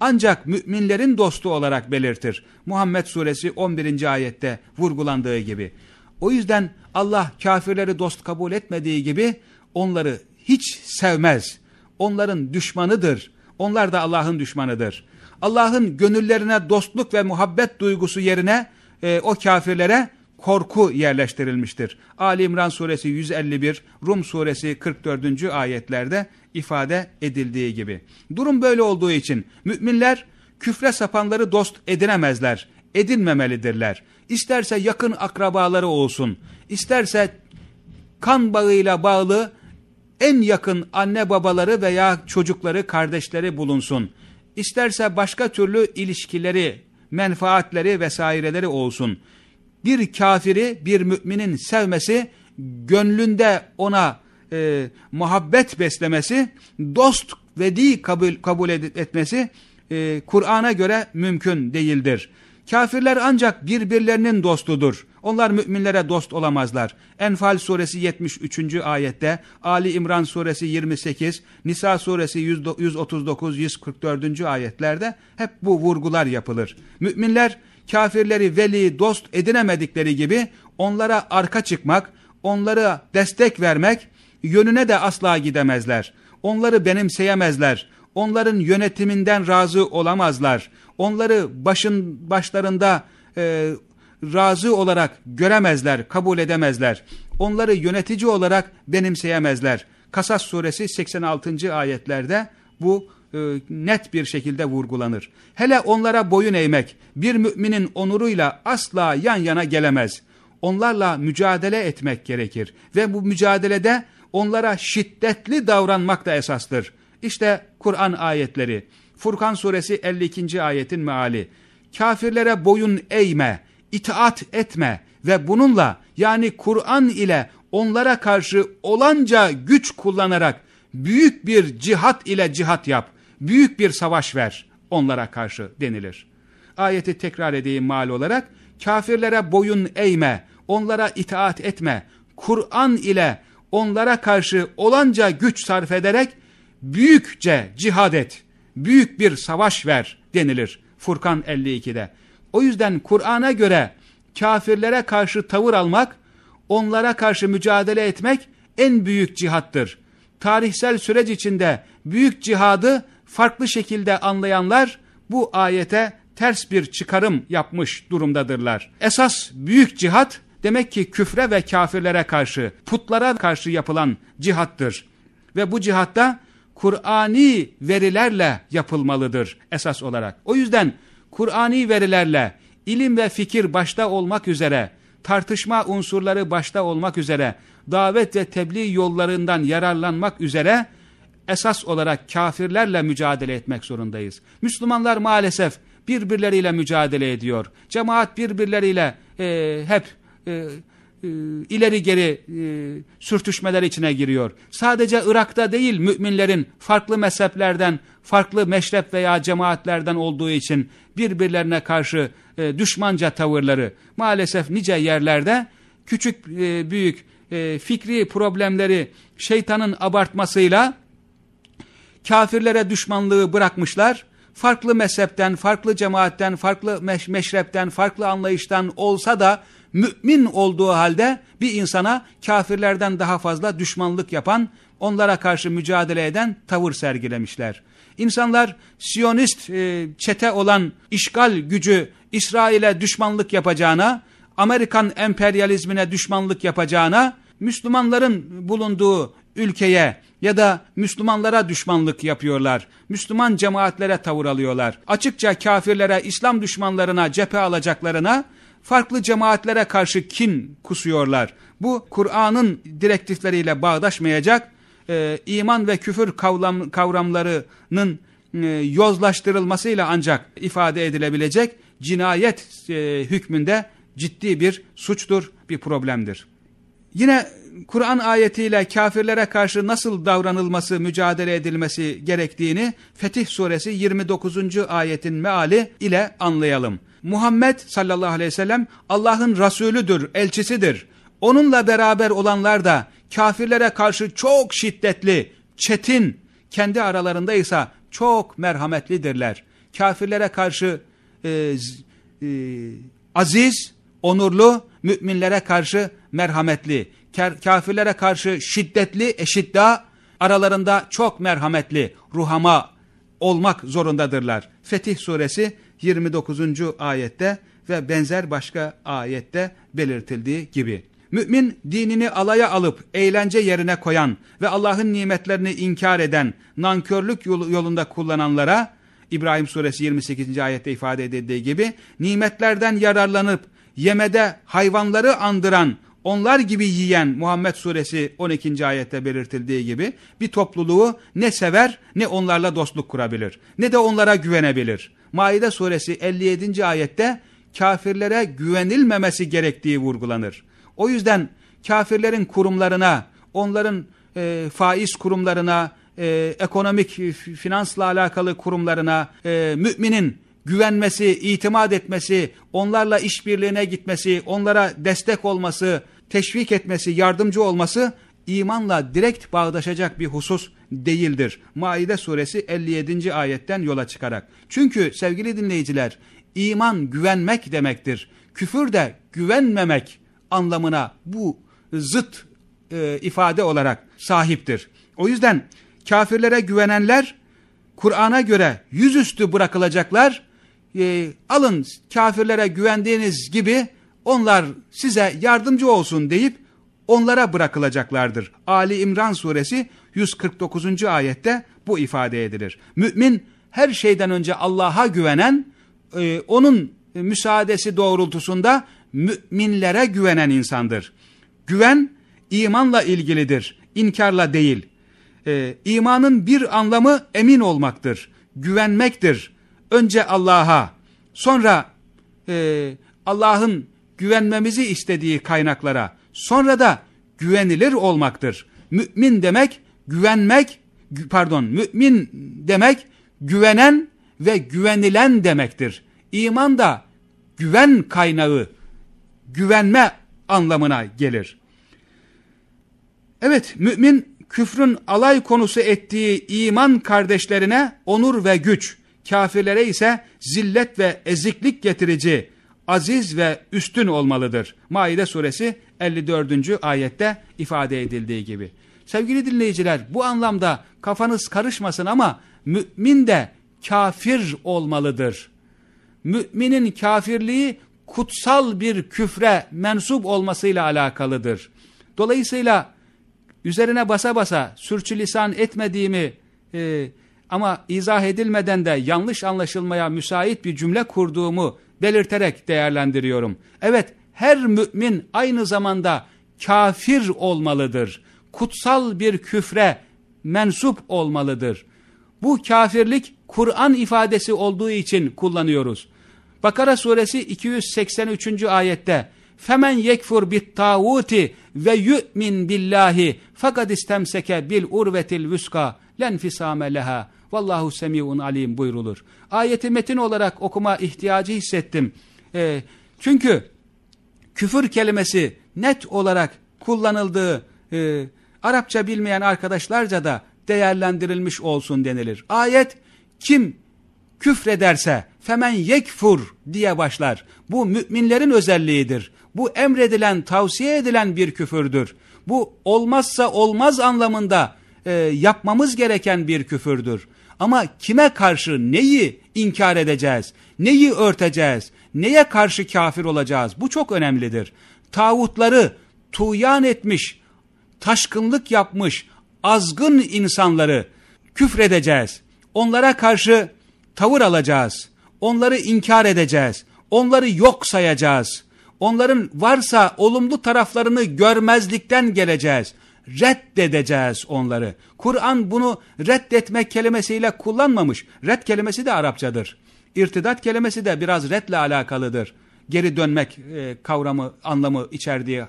ancak müminlerin dostu olarak belirtir. Muhammed suresi 11. ayette vurgulandığı gibi. O yüzden Allah kafirleri dost kabul etmediği gibi onları hiç sevmez. Onların düşmanıdır. Onlar da Allah'ın düşmanıdır. Allah'ın gönüllerine dostluk ve muhabbet duygusu yerine e, o kafirlere korku yerleştirilmiştir. Ali İmran suresi 151, Rum suresi 44. ayetlerde ifade edildiği gibi. Durum böyle olduğu için müminler küfre sapanları dost edinemezler, edinmemelidirler. İsterse yakın akrabaları olsun, isterse kan bağıyla bağlı en yakın anne babaları veya çocukları, kardeşleri bulunsun. İsterse başka türlü ilişkileri, menfaatleri vesaireleri olsun. Bir kafiri bir müminin sevmesi, gönlünde ona e, muhabbet beslemesi, dost vedi kabul, kabul etmesi e, Kur'an'a göre mümkün değildir. Kafirler ancak birbirlerinin dostudur. Onlar müminlere dost olamazlar. Enfal suresi 73. ayette, Ali İmran suresi 28, Nisa suresi 139-144. ayetlerde hep bu vurgular yapılır. Müminler kafirleri veli, dost edinemedikleri gibi onlara arka çıkmak, onlara destek vermek yönüne de asla gidemezler. Onları benimseyemezler. Onların yönetiminden razı olamazlar. Onları başın başlarında e, razı olarak göremezler, kabul edemezler. Onları yönetici olarak benimseyemezler. Kasas suresi 86. ayetlerde bu e, net bir şekilde vurgulanır. Hele onlara boyun eğmek bir müminin onuruyla asla yan yana gelemez. Onlarla mücadele etmek gerekir ve bu mücadelede onlara şiddetli davranmak da esastır. İşte Kur'an ayetleri. Furkan suresi 52. ayetin meali. Kafirlere boyun eğme, itaat etme ve bununla yani Kur'an ile onlara karşı olanca güç kullanarak büyük bir cihat ile cihat yap, büyük bir savaş ver onlara karşı denilir. Ayeti tekrar edeyim mal olarak, kafirlere boyun eğme, onlara itaat etme, Kur'an ile onlara karşı olanca güç sarf ederek büyükçe cihad et, büyük bir savaş ver denilir Furkan 52'de. O yüzden Kur'an'a göre kafirlere karşı tavır almak, onlara karşı mücadele etmek en büyük cihattır. Tarihsel süreç içinde büyük cihadı farklı şekilde anlayanlar bu ayete ters bir çıkarım yapmış durumdadırlar. Esas büyük cihat demek ki küfre ve kafirlere karşı, putlara karşı yapılan cihattır. Ve bu cihatta Kur'ani verilerle yapılmalıdır esas olarak. O yüzden Kur'ani verilerle ilim ve fikir başta olmak üzere tartışma unsurları başta olmak üzere davet ve tebliğ yollarından yararlanmak üzere esas olarak kafirlerle mücadele etmek zorundayız. Müslümanlar maalesef birbirleriyle mücadele ediyor. Cemaat birbirleriyle e, hep e, e, ileri geri e, sürtüşmeler içine giriyor. Sadece Irak'ta değil müminlerin farklı mezheplerden, farklı meşrep veya cemaatlerden olduğu için birbirlerine karşı e, düşmanca tavırları maalesef nice yerlerde küçük e, büyük e, fikri problemleri şeytanın abartmasıyla kafirlere düşmanlığı bırakmışlar. Farklı mezhepten, farklı cemaatten, farklı meş meşrepten, farklı anlayıştan olsa da mümin olduğu halde bir insana kafirlerden daha fazla düşmanlık yapan, onlara karşı mücadele eden tavır sergilemişler. İnsanlar Siyonist e, çete olan işgal gücü İsrail'e düşmanlık yapacağına, Amerikan emperyalizmine düşmanlık yapacağına, Müslümanların bulunduğu ülkeye ya da Müslümanlara düşmanlık yapıyorlar. Müslüman cemaatlere tavır alıyorlar. Açıkça kafirlere, İslam düşmanlarına cephe alacaklarına farklı cemaatlere karşı kin kusuyorlar. Bu Kur'an'ın direktifleriyle bağdaşmayacak e, iman ve küfür kavram, kavramlarının e, yozlaştırılmasıyla ancak ifade edilebilecek cinayet e, hükmünde ciddi bir suçtur, bir problemdir. Yine Kur'an ayetiyle kafirlere karşı nasıl davranılması, mücadele edilmesi gerektiğini Fetih suresi 29. ayetin meali ile anlayalım. Muhammed sallallahu aleyhi ve sellem Allah'ın Resulüdür, elçisidir. Onunla beraber olanlar da kafirlere karşı çok şiddetli, çetin, kendi aralarında ise çok merhametlidirler. Kafirlere karşı e, e, aziz, onurlu, müminlere karşı merhametli, kafirlere karşı şiddetli, eşidda, aralarında çok merhametli, ruhama olmak zorundadırlar. Fetih suresi 29. ayette ve benzer başka ayette belirtildiği gibi. Mümin dinini alaya alıp eğlence yerine koyan ve Allah'ın nimetlerini inkar eden, nankörlük yolunda kullananlara, İbrahim suresi 28. ayette ifade edildiği gibi, nimetlerden yararlanıp yemede hayvanları andıran, onlar gibi yiyen Muhammed suresi 12. ayette belirtildiği gibi bir topluluğu ne sever ne onlarla dostluk kurabilir ne de onlara güvenebilir. Maide suresi 57. ayette kafirlere güvenilmemesi gerektiği vurgulanır. O yüzden kafirlerin kurumlarına, onların e, faiz kurumlarına, e, ekonomik finansla alakalı kurumlarına e, müminin güvenmesi, itimat etmesi, onlarla işbirliğine gitmesi, onlara destek olması, teşvik etmesi, yardımcı olması imanla direkt bağdaşacak bir husus değildir. Maide suresi 57. ayetten yola çıkarak. Çünkü sevgili dinleyiciler, iman güvenmek demektir. Küfür de güvenmemek anlamına bu zıt e, ifade olarak sahiptir. O yüzden kafirlere güvenenler Kur'an'a göre yüzüstü bırakılacaklar. E, alın kafirlere güvendiğiniz gibi onlar size yardımcı olsun deyip onlara bırakılacaklardır. Ali İmran suresi 149. ayette bu ifade edilir. Mümin her şeyden önce Allah'a güvenen, e, onun müsaadesi doğrultusunda müminlere güvenen insandır. Güven imanla ilgilidir, inkarla değil. E, imanın bir anlamı emin olmaktır, güvenmektir. Önce Allah'a, sonra e, Allah'ın güvenmemizi istediği kaynaklara, sonra da güvenilir olmaktır. Mümin demek, güvenmek, pardon, mümin demek, güvenen ve güvenilen demektir. İman da güven kaynağı, güvenme anlamına gelir. Evet, mümin küfrün alay konusu ettiği iman kardeşlerine onur ve güç, kafirlere ise zillet ve eziklik getirici, aziz ve üstün olmalıdır. Maide suresi 54. ayette ifade edildiği gibi. Sevgili dinleyiciler bu anlamda kafanız karışmasın ama mümin de kafir olmalıdır. Müminin kafirliği kutsal bir küfre mensup olmasıyla alakalıdır. Dolayısıyla üzerine basa basa sürçülisan etmediğimi e, ama izah edilmeden de yanlış anlaşılmaya müsait bir cümle kurduğumu belirterek değerlendiriyorum. Evet her mümin aynı zamanda kafir olmalıdır. Kutsal bir küfre mensup olmalıdır. Bu kafirlik Kur'an ifadesi olduğu için kullanıyoruz. Bakara suresi 283. ayette Femen yekfur bit tavuti ve yu'min billahi fakat istemseke bil urvetil vuska len fisame leha vallahu semiun alim buyrulur. Ayeti metin olarak okuma ihtiyacı hissettim. E, çünkü küfür kelimesi net olarak kullanıldığı e, Arapça bilmeyen arkadaşlarca da değerlendirilmiş olsun denilir. Ayet kim küfrederse femen yekfur diye başlar. Bu müminlerin özelliğidir. Bu emredilen, tavsiye edilen bir küfürdür. Bu olmazsa olmaz anlamında e, yapmamız gereken bir küfürdür. Ama kime karşı neyi inkar edeceğiz, neyi örteceğiz, neye karşı kafir olacağız bu çok önemlidir. Tağutları tuyan etmiş, taşkınlık yapmış, azgın insanları küfredeceğiz. Onlara karşı tavır alacağız. Onları inkar edeceğiz. Onları yok sayacağız. Onların varsa olumlu taraflarını görmezlikten geleceğiz. Reddedeceğiz onları. Kur'an bunu reddetmek kelimesiyle kullanmamış. Red kelimesi de Arapçadır. İrtidat kelimesi de biraz redle alakalıdır. Geri dönmek e, kavramı, anlamı içerdiği,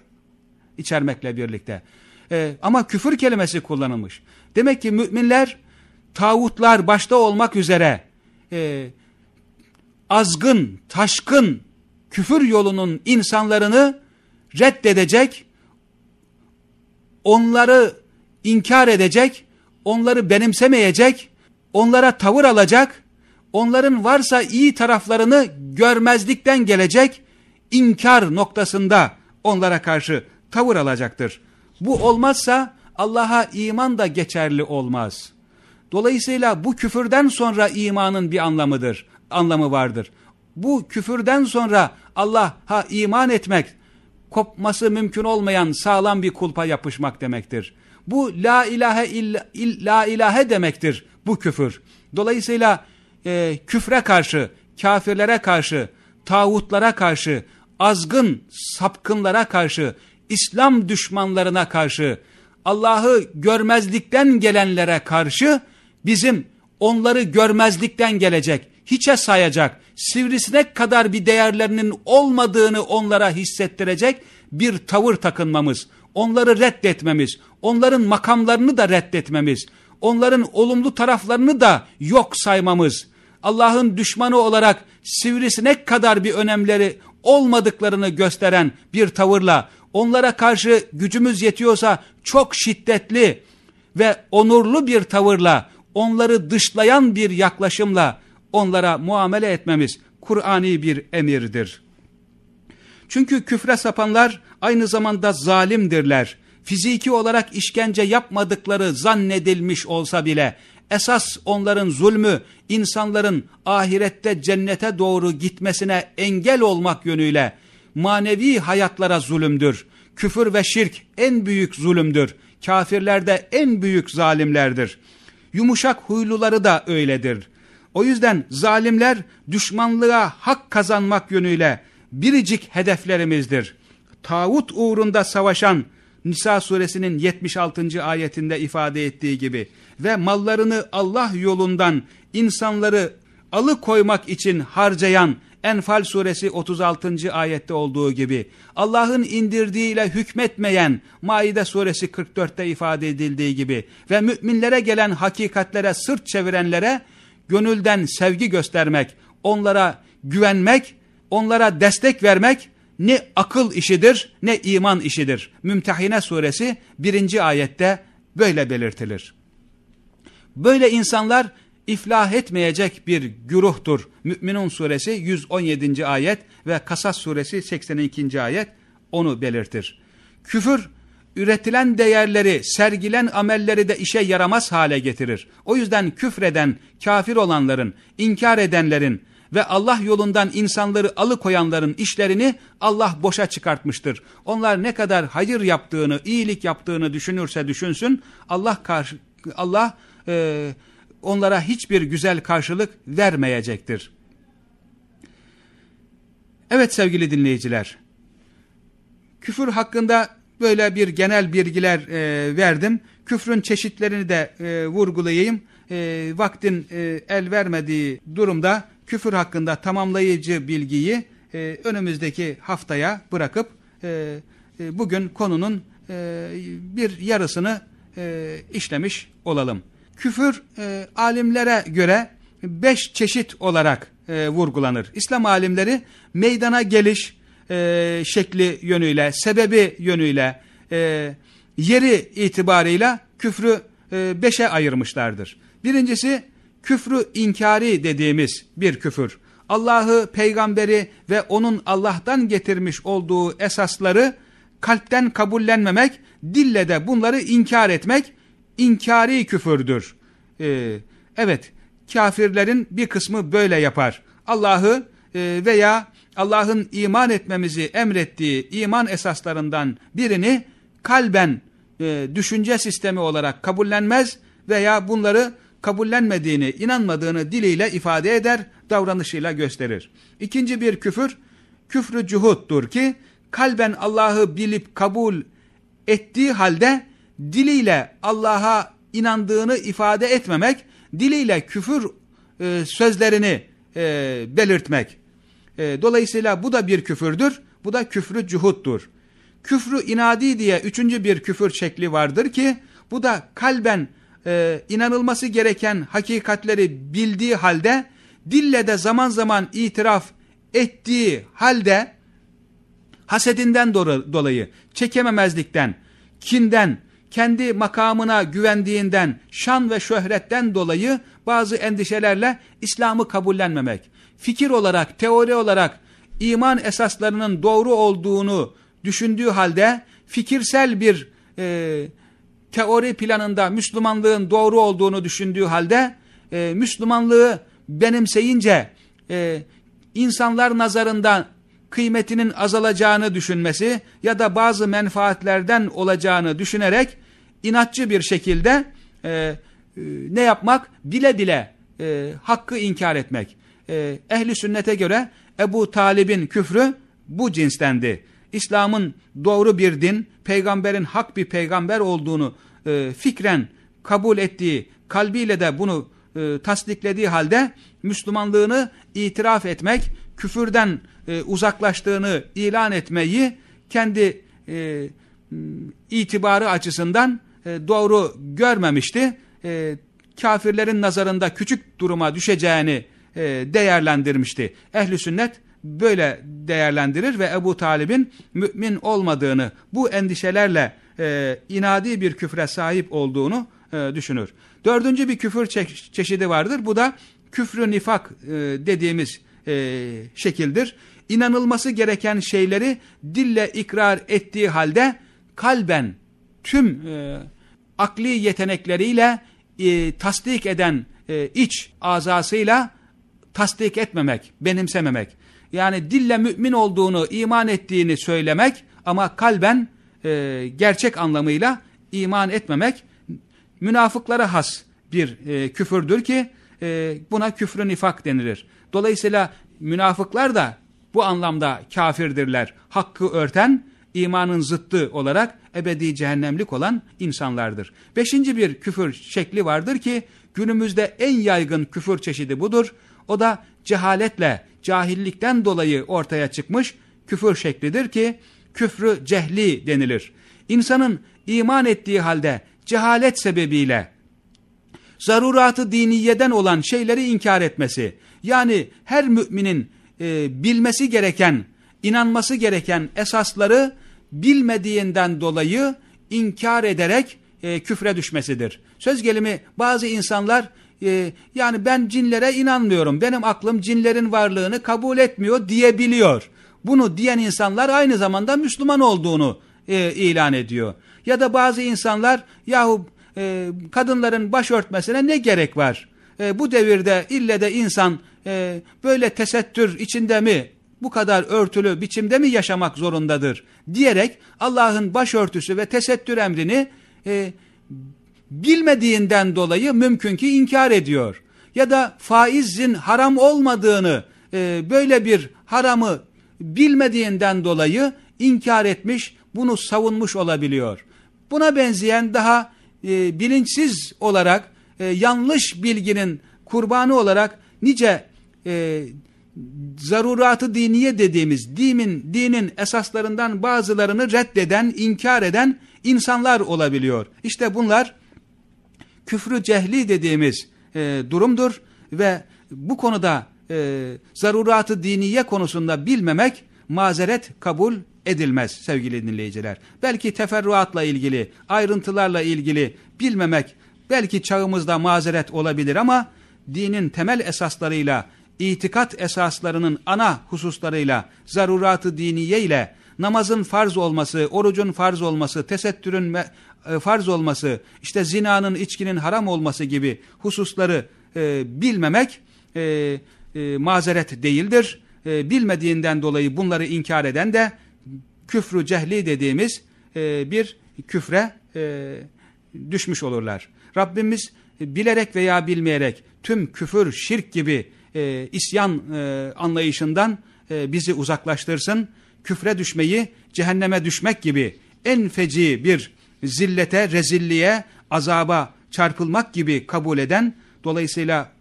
içermekle birlikte. E, ama küfür kelimesi kullanılmış. Demek ki müminler tağutlar başta olmak üzere e, azgın, taşkın küfür yolunun insanlarını reddedecek, onları inkar edecek, onları benimsemeyecek, onlara tavır alacak, onların varsa iyi taraflarını görmezlikten gelecek, inkar noktasında onlara karşı tavır alacaktır. Bu olmazsa Allah'a iman da geçerli olmaz. Dolayısıyla bu küfürden sonra imanın bir anlamıdır, anlamı vardır. Bu küfürden sonra Allah'a iman etmek, kopması mümkün olmayan sağlam bir kulpa yapışmak demektir. Bu la ilahe illa, il, la ilahe demektir bu küfür. Dolayısıyla e, küfre karşı, kafirlere karşı, tağutlara karşı, azgın sapkınlara karşı, İslam düşmanlarına karşı, Allah'ı görmezlikten gelenlere karşı bizim onları görmezlikten gelecek, hiçe sayacak, sivrisinek kadar bir değerlerinin olmadığını onlara hissettirecek bir tavır takınmamız, onları reddetmemiz, onların makamlarını da reddetmemiz, onların olumlu taraflarını da yok saymamız, Allah'ın düşmanı olarak sivrisinek kadar bir önemleri olmadıklarını gösteren bir tavırla, onlara karşı gücümüz yetiyorsa çok şiddetli ve onurlu bir tavırla, onları dışlayan bir yaklaşımla onlara muamele etmemiz Kur'ani bir emirdir. Çünkü küfre sapanlar aynı zamanda zalimdirler. Fiziki olarak işkence yapmadıkları zannedilmiş olsa bile esas onların zulmü insanların ahirette cennete doğru gitmesine engel olmak yönüyle manevi hayatlara zulümdür. Küfür ve şirk en büyük zulümdür. Kafirler de en büyük zalimlerdir. Yumuşak huyluları da öyledir. O yüzden zalimler düşmanlığa hak kazanmak yönüyle biricik hedeflerimizdir. Tağut uğrunda savaşan Nisa suresinin 76. ayetinde ifade ettiği gibi ve mallarını Allah yolundan insanları alıkoymak için harcayan Enfal suresi 36. ayette olduğu gibi Allah'ın indirdiğiyle hükmetmeyen Maide suresi 44'te ifade edildiği gibi ve müminlere gelen hakikatlere sırt çevirenlere gönülden sevgi göstermek, onlara güvenmek, onlara destek vermek ne akıl işidir ne iman işidir. Mümtehine suresi birinci ayette böyle belirtilir. Böyle insanlar iflah etmeyecek bir güruhtur. Mü'minun suresi 117. ayet ve Kasas suresi 82. ayet onu belirtir. Küfür üretilen değerleri, sergilen amelleri de işe yaramaz hale getirir. O yüzden küfreden, kafir olanların, inkar edenlerin ve Allah yolundan insanları alıkoyanların işlerini Allah boşa çıkartmıştır. Onlar ne kadar hayır yaptığını, iyilik yaptığını düşünürse düşünsün, Allah karşı Allah e, onlara hiçbir güzel karşılık vermeyecektir. Evet sevgili dinleyiciler, küfür hakkında böyle bir genel bilgiler e, verdim. Küfrün çeşitlerini de e, vurgulayayım. E, vaktin e, el vermediği durumda küfür hakkında tamamlayıcı bilgiyi e, önümüzdeki haftaya bırakıp e, e, bugün konunun e, bir yarısını e, işlemiş olalım. Küfür e, alimlere göre beş çeşit olarak e, vurgulanır. İslam alimleri meydana geliş e, şekli yönüyle, sebebi yönüyle, e, yeri itibarıyla küfrü e, beşe ayırmışlardır. Birincisi küfrü inkari dediğimiz bir küfür. Allah'ı, peygamberi ve onun Allah'tan getirmiş olduğu esasları kalpten kabullenmemek, dille de bunları inkar etmek inkari küfürdür. Ee, evet, kafirlerin bir kısmı böyle yapar. Allah'ı e, veya Allah'ın iman etmemizi emrettiği iman esaslarından birini kalben e, düşünce sistemi olarak kabullenmez veya bunları kabullenmediğini, inanmadığını diliyle ifade eder, davranışıyla gösterir. İkinci bir küfür, küfrü cuhuttur ki, kalben Allah'ı bilip kabul ettiği halde, diliyle Allah'a inandığını ifade etmemek, diliyle küfür e, sözlerini e, belirtmek. E, dolayısıyla bu da bir küfürdür, bu da küfrü cuhuttur. Küfrü inadi diye üçüncü bir küfür şekli vardır ki, bu da kalben e, inanılması gereken hakikatleri bildiği halde, dille de zaman zaman itiraf ettiği halde, hasedinden dolayı, çekememezlikten, kinden, kendi makamına güvendiğinden, şan ve şöhretten dolayı bazı endişelerle İslam'ı kabullenmemek, fikir olarak, teori olarak iman esaslarının doğru olduğunu düşündüğü halde fikirsel bir e, teori planında Müslümanlığın doğru olduğunu düşündüğü halde e, Müslümanlığı benimseyince e, insanlar nazarında kıymetinin azalacağını düşünmesi ya da bazı menfaatlerden olacağını düşünerek inatçı bir şekilde e, e, ne yapmak? Bile bile e, hakkı inkar etmek. E, ehli sünnete göre Ebu Talib'in küfrü bu cinstendi. İslam'ın doğru bir din, peygamberin hak bir peygamber olduğunu e, fikren kabul ettiği, kalbiyle de bunu e, tasdiklediği halde Müslümanlığını itiraf etmek, küfürden e, uzaklaştığını ilan etmeyi kendi e, itibarı açısından e, doğru görmemişti. E, kafirlerin nazarında küçük duruma düşeceğini e, değerlendirmişti. Ehli sünnet böyle değerlendirir ve Ebu Talib'in mümin olmadığını, bu endişelerle e, inadi bir küfre sahip olduğunu e, düşünür. Dördüncü bir küfür çe çeşidi vardır. Bu da küfrü nifak e, dediğimiz e, şekildir. İnanılması gereken şeyleri dille ikrar ettiği halde kalben tüm e, akli yetenekleriyle e, tasdik eden e, iç azasıyla tasdik etmemek, benimsememek. Yani dille mümin olduğunu, iman ettiğini söylemek ama kalben e, gerçek anlamıyla iman etmemek münafıklara has bir e, küfürdür ki e, buna küfrü nifak denilir. Dolayısıyla münafıklar da bu anlamda kafirdirler. Hakkı örten, imanın zıttı olarak ebedi cehennemlik olan insanlardır. Beşinci bir küfür şekli vardır ki günümüzde en yaygın küfür çeşidi budur. O da cehaletle, cahillikten dolayı ortaya çıkmış küfür şeklidir ki küfrü cehli denilir. İnsanın iman ettiği halde cehalet sebebiyle zaruratı diniyeden olan şeyleri inkar etmesi, yani her müminin e, bilmesi gereken, inanması gereken esasları bilmediğinden dolayı inkar ederek e, küfre düşmesidir. Söz gelimi bazı insanlar e, yani ben cinlere inanmıyorum, benim aklım cinlerin varlığını kabul etmiyor diyebiliyor. Bunu diyen insanlar aynı zamanda Müslüman olduğunu e, ilan ediyor. Ya da bazı insanlar yahu e, kadınların başörtmesine ne gerek var? E, bu devirde ille de insan e, böyle tesettür içinde mi bu kadar örtülü biçimde mi yaşamak zorundadır diyerek Allah'ın başörtüsü ve tesettür emrini e, bilmediğinden dolayı mümkün ki inkar ediyor. Ya da faizin haram olmadığını e, böyle bir haramı bilmediğinden dolayı inkar etmiş, bunu savunmuş olabiliyor. Buna benzeyen daha e, bilinçsiz olarak, e, yanlış bilginin kurbanı olarak nice e, zaruratı diniye dediğimiz dinin, dinin esaslarından bazılarını reddeden, inkar eden insanlar olabiliyor. İşte bunlar küfrü cehli dediğimiz e, durumdur ve bu konuda e, zaruratı diniye konusunda bilmemek mazeret kabul edilmez sevgili dinleyiciler. Belki teferruatla ilgili, ayrıntılarla ilgili bilmemek belki çağımızda mazeret olabilir ama dinin temel esaslarıyla, itikat esaslarının ana hususlarıyla, zaruratı diniye ile namazın farz olması, orucun farz olması, tesettürün e, farz olması, işte zinanın, içkinin haram olması gibi hususları e, bilmemek e, e, mazeret değildir. E, bilmediğinden dolayı bunları inkar eden de küfrü cehli dediğimiz e, bir küfre e, düşmüş olurlar. Rabbimiz bilerek veya bilmeyerek tüm küfür, şirk gibi e, isyan e, anlayışından e, bizi uzaklaştırsın. Küfre düşmeyi cehenneme düşmek gibi en feci bir zillete, rezilliğe, azaba çarpılmak gibi kabul eden, dolayısıyla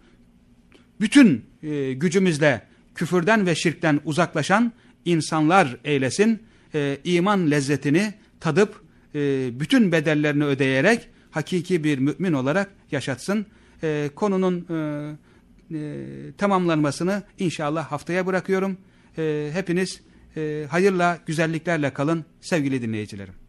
bütün e, gücümüzle küfürden ve şirkten uzaklaşan insanlar eylesin. E, iman lezzetini tadıp e, bütün bedellerini ödeyerek hakiki bir mümin olarak yaşatsın. Konunun tamamlanmasını inşallah haftaya bırakıyorum. Hepiniz hayırla, güzelliklerle kalın sevgili dinleyicilerim.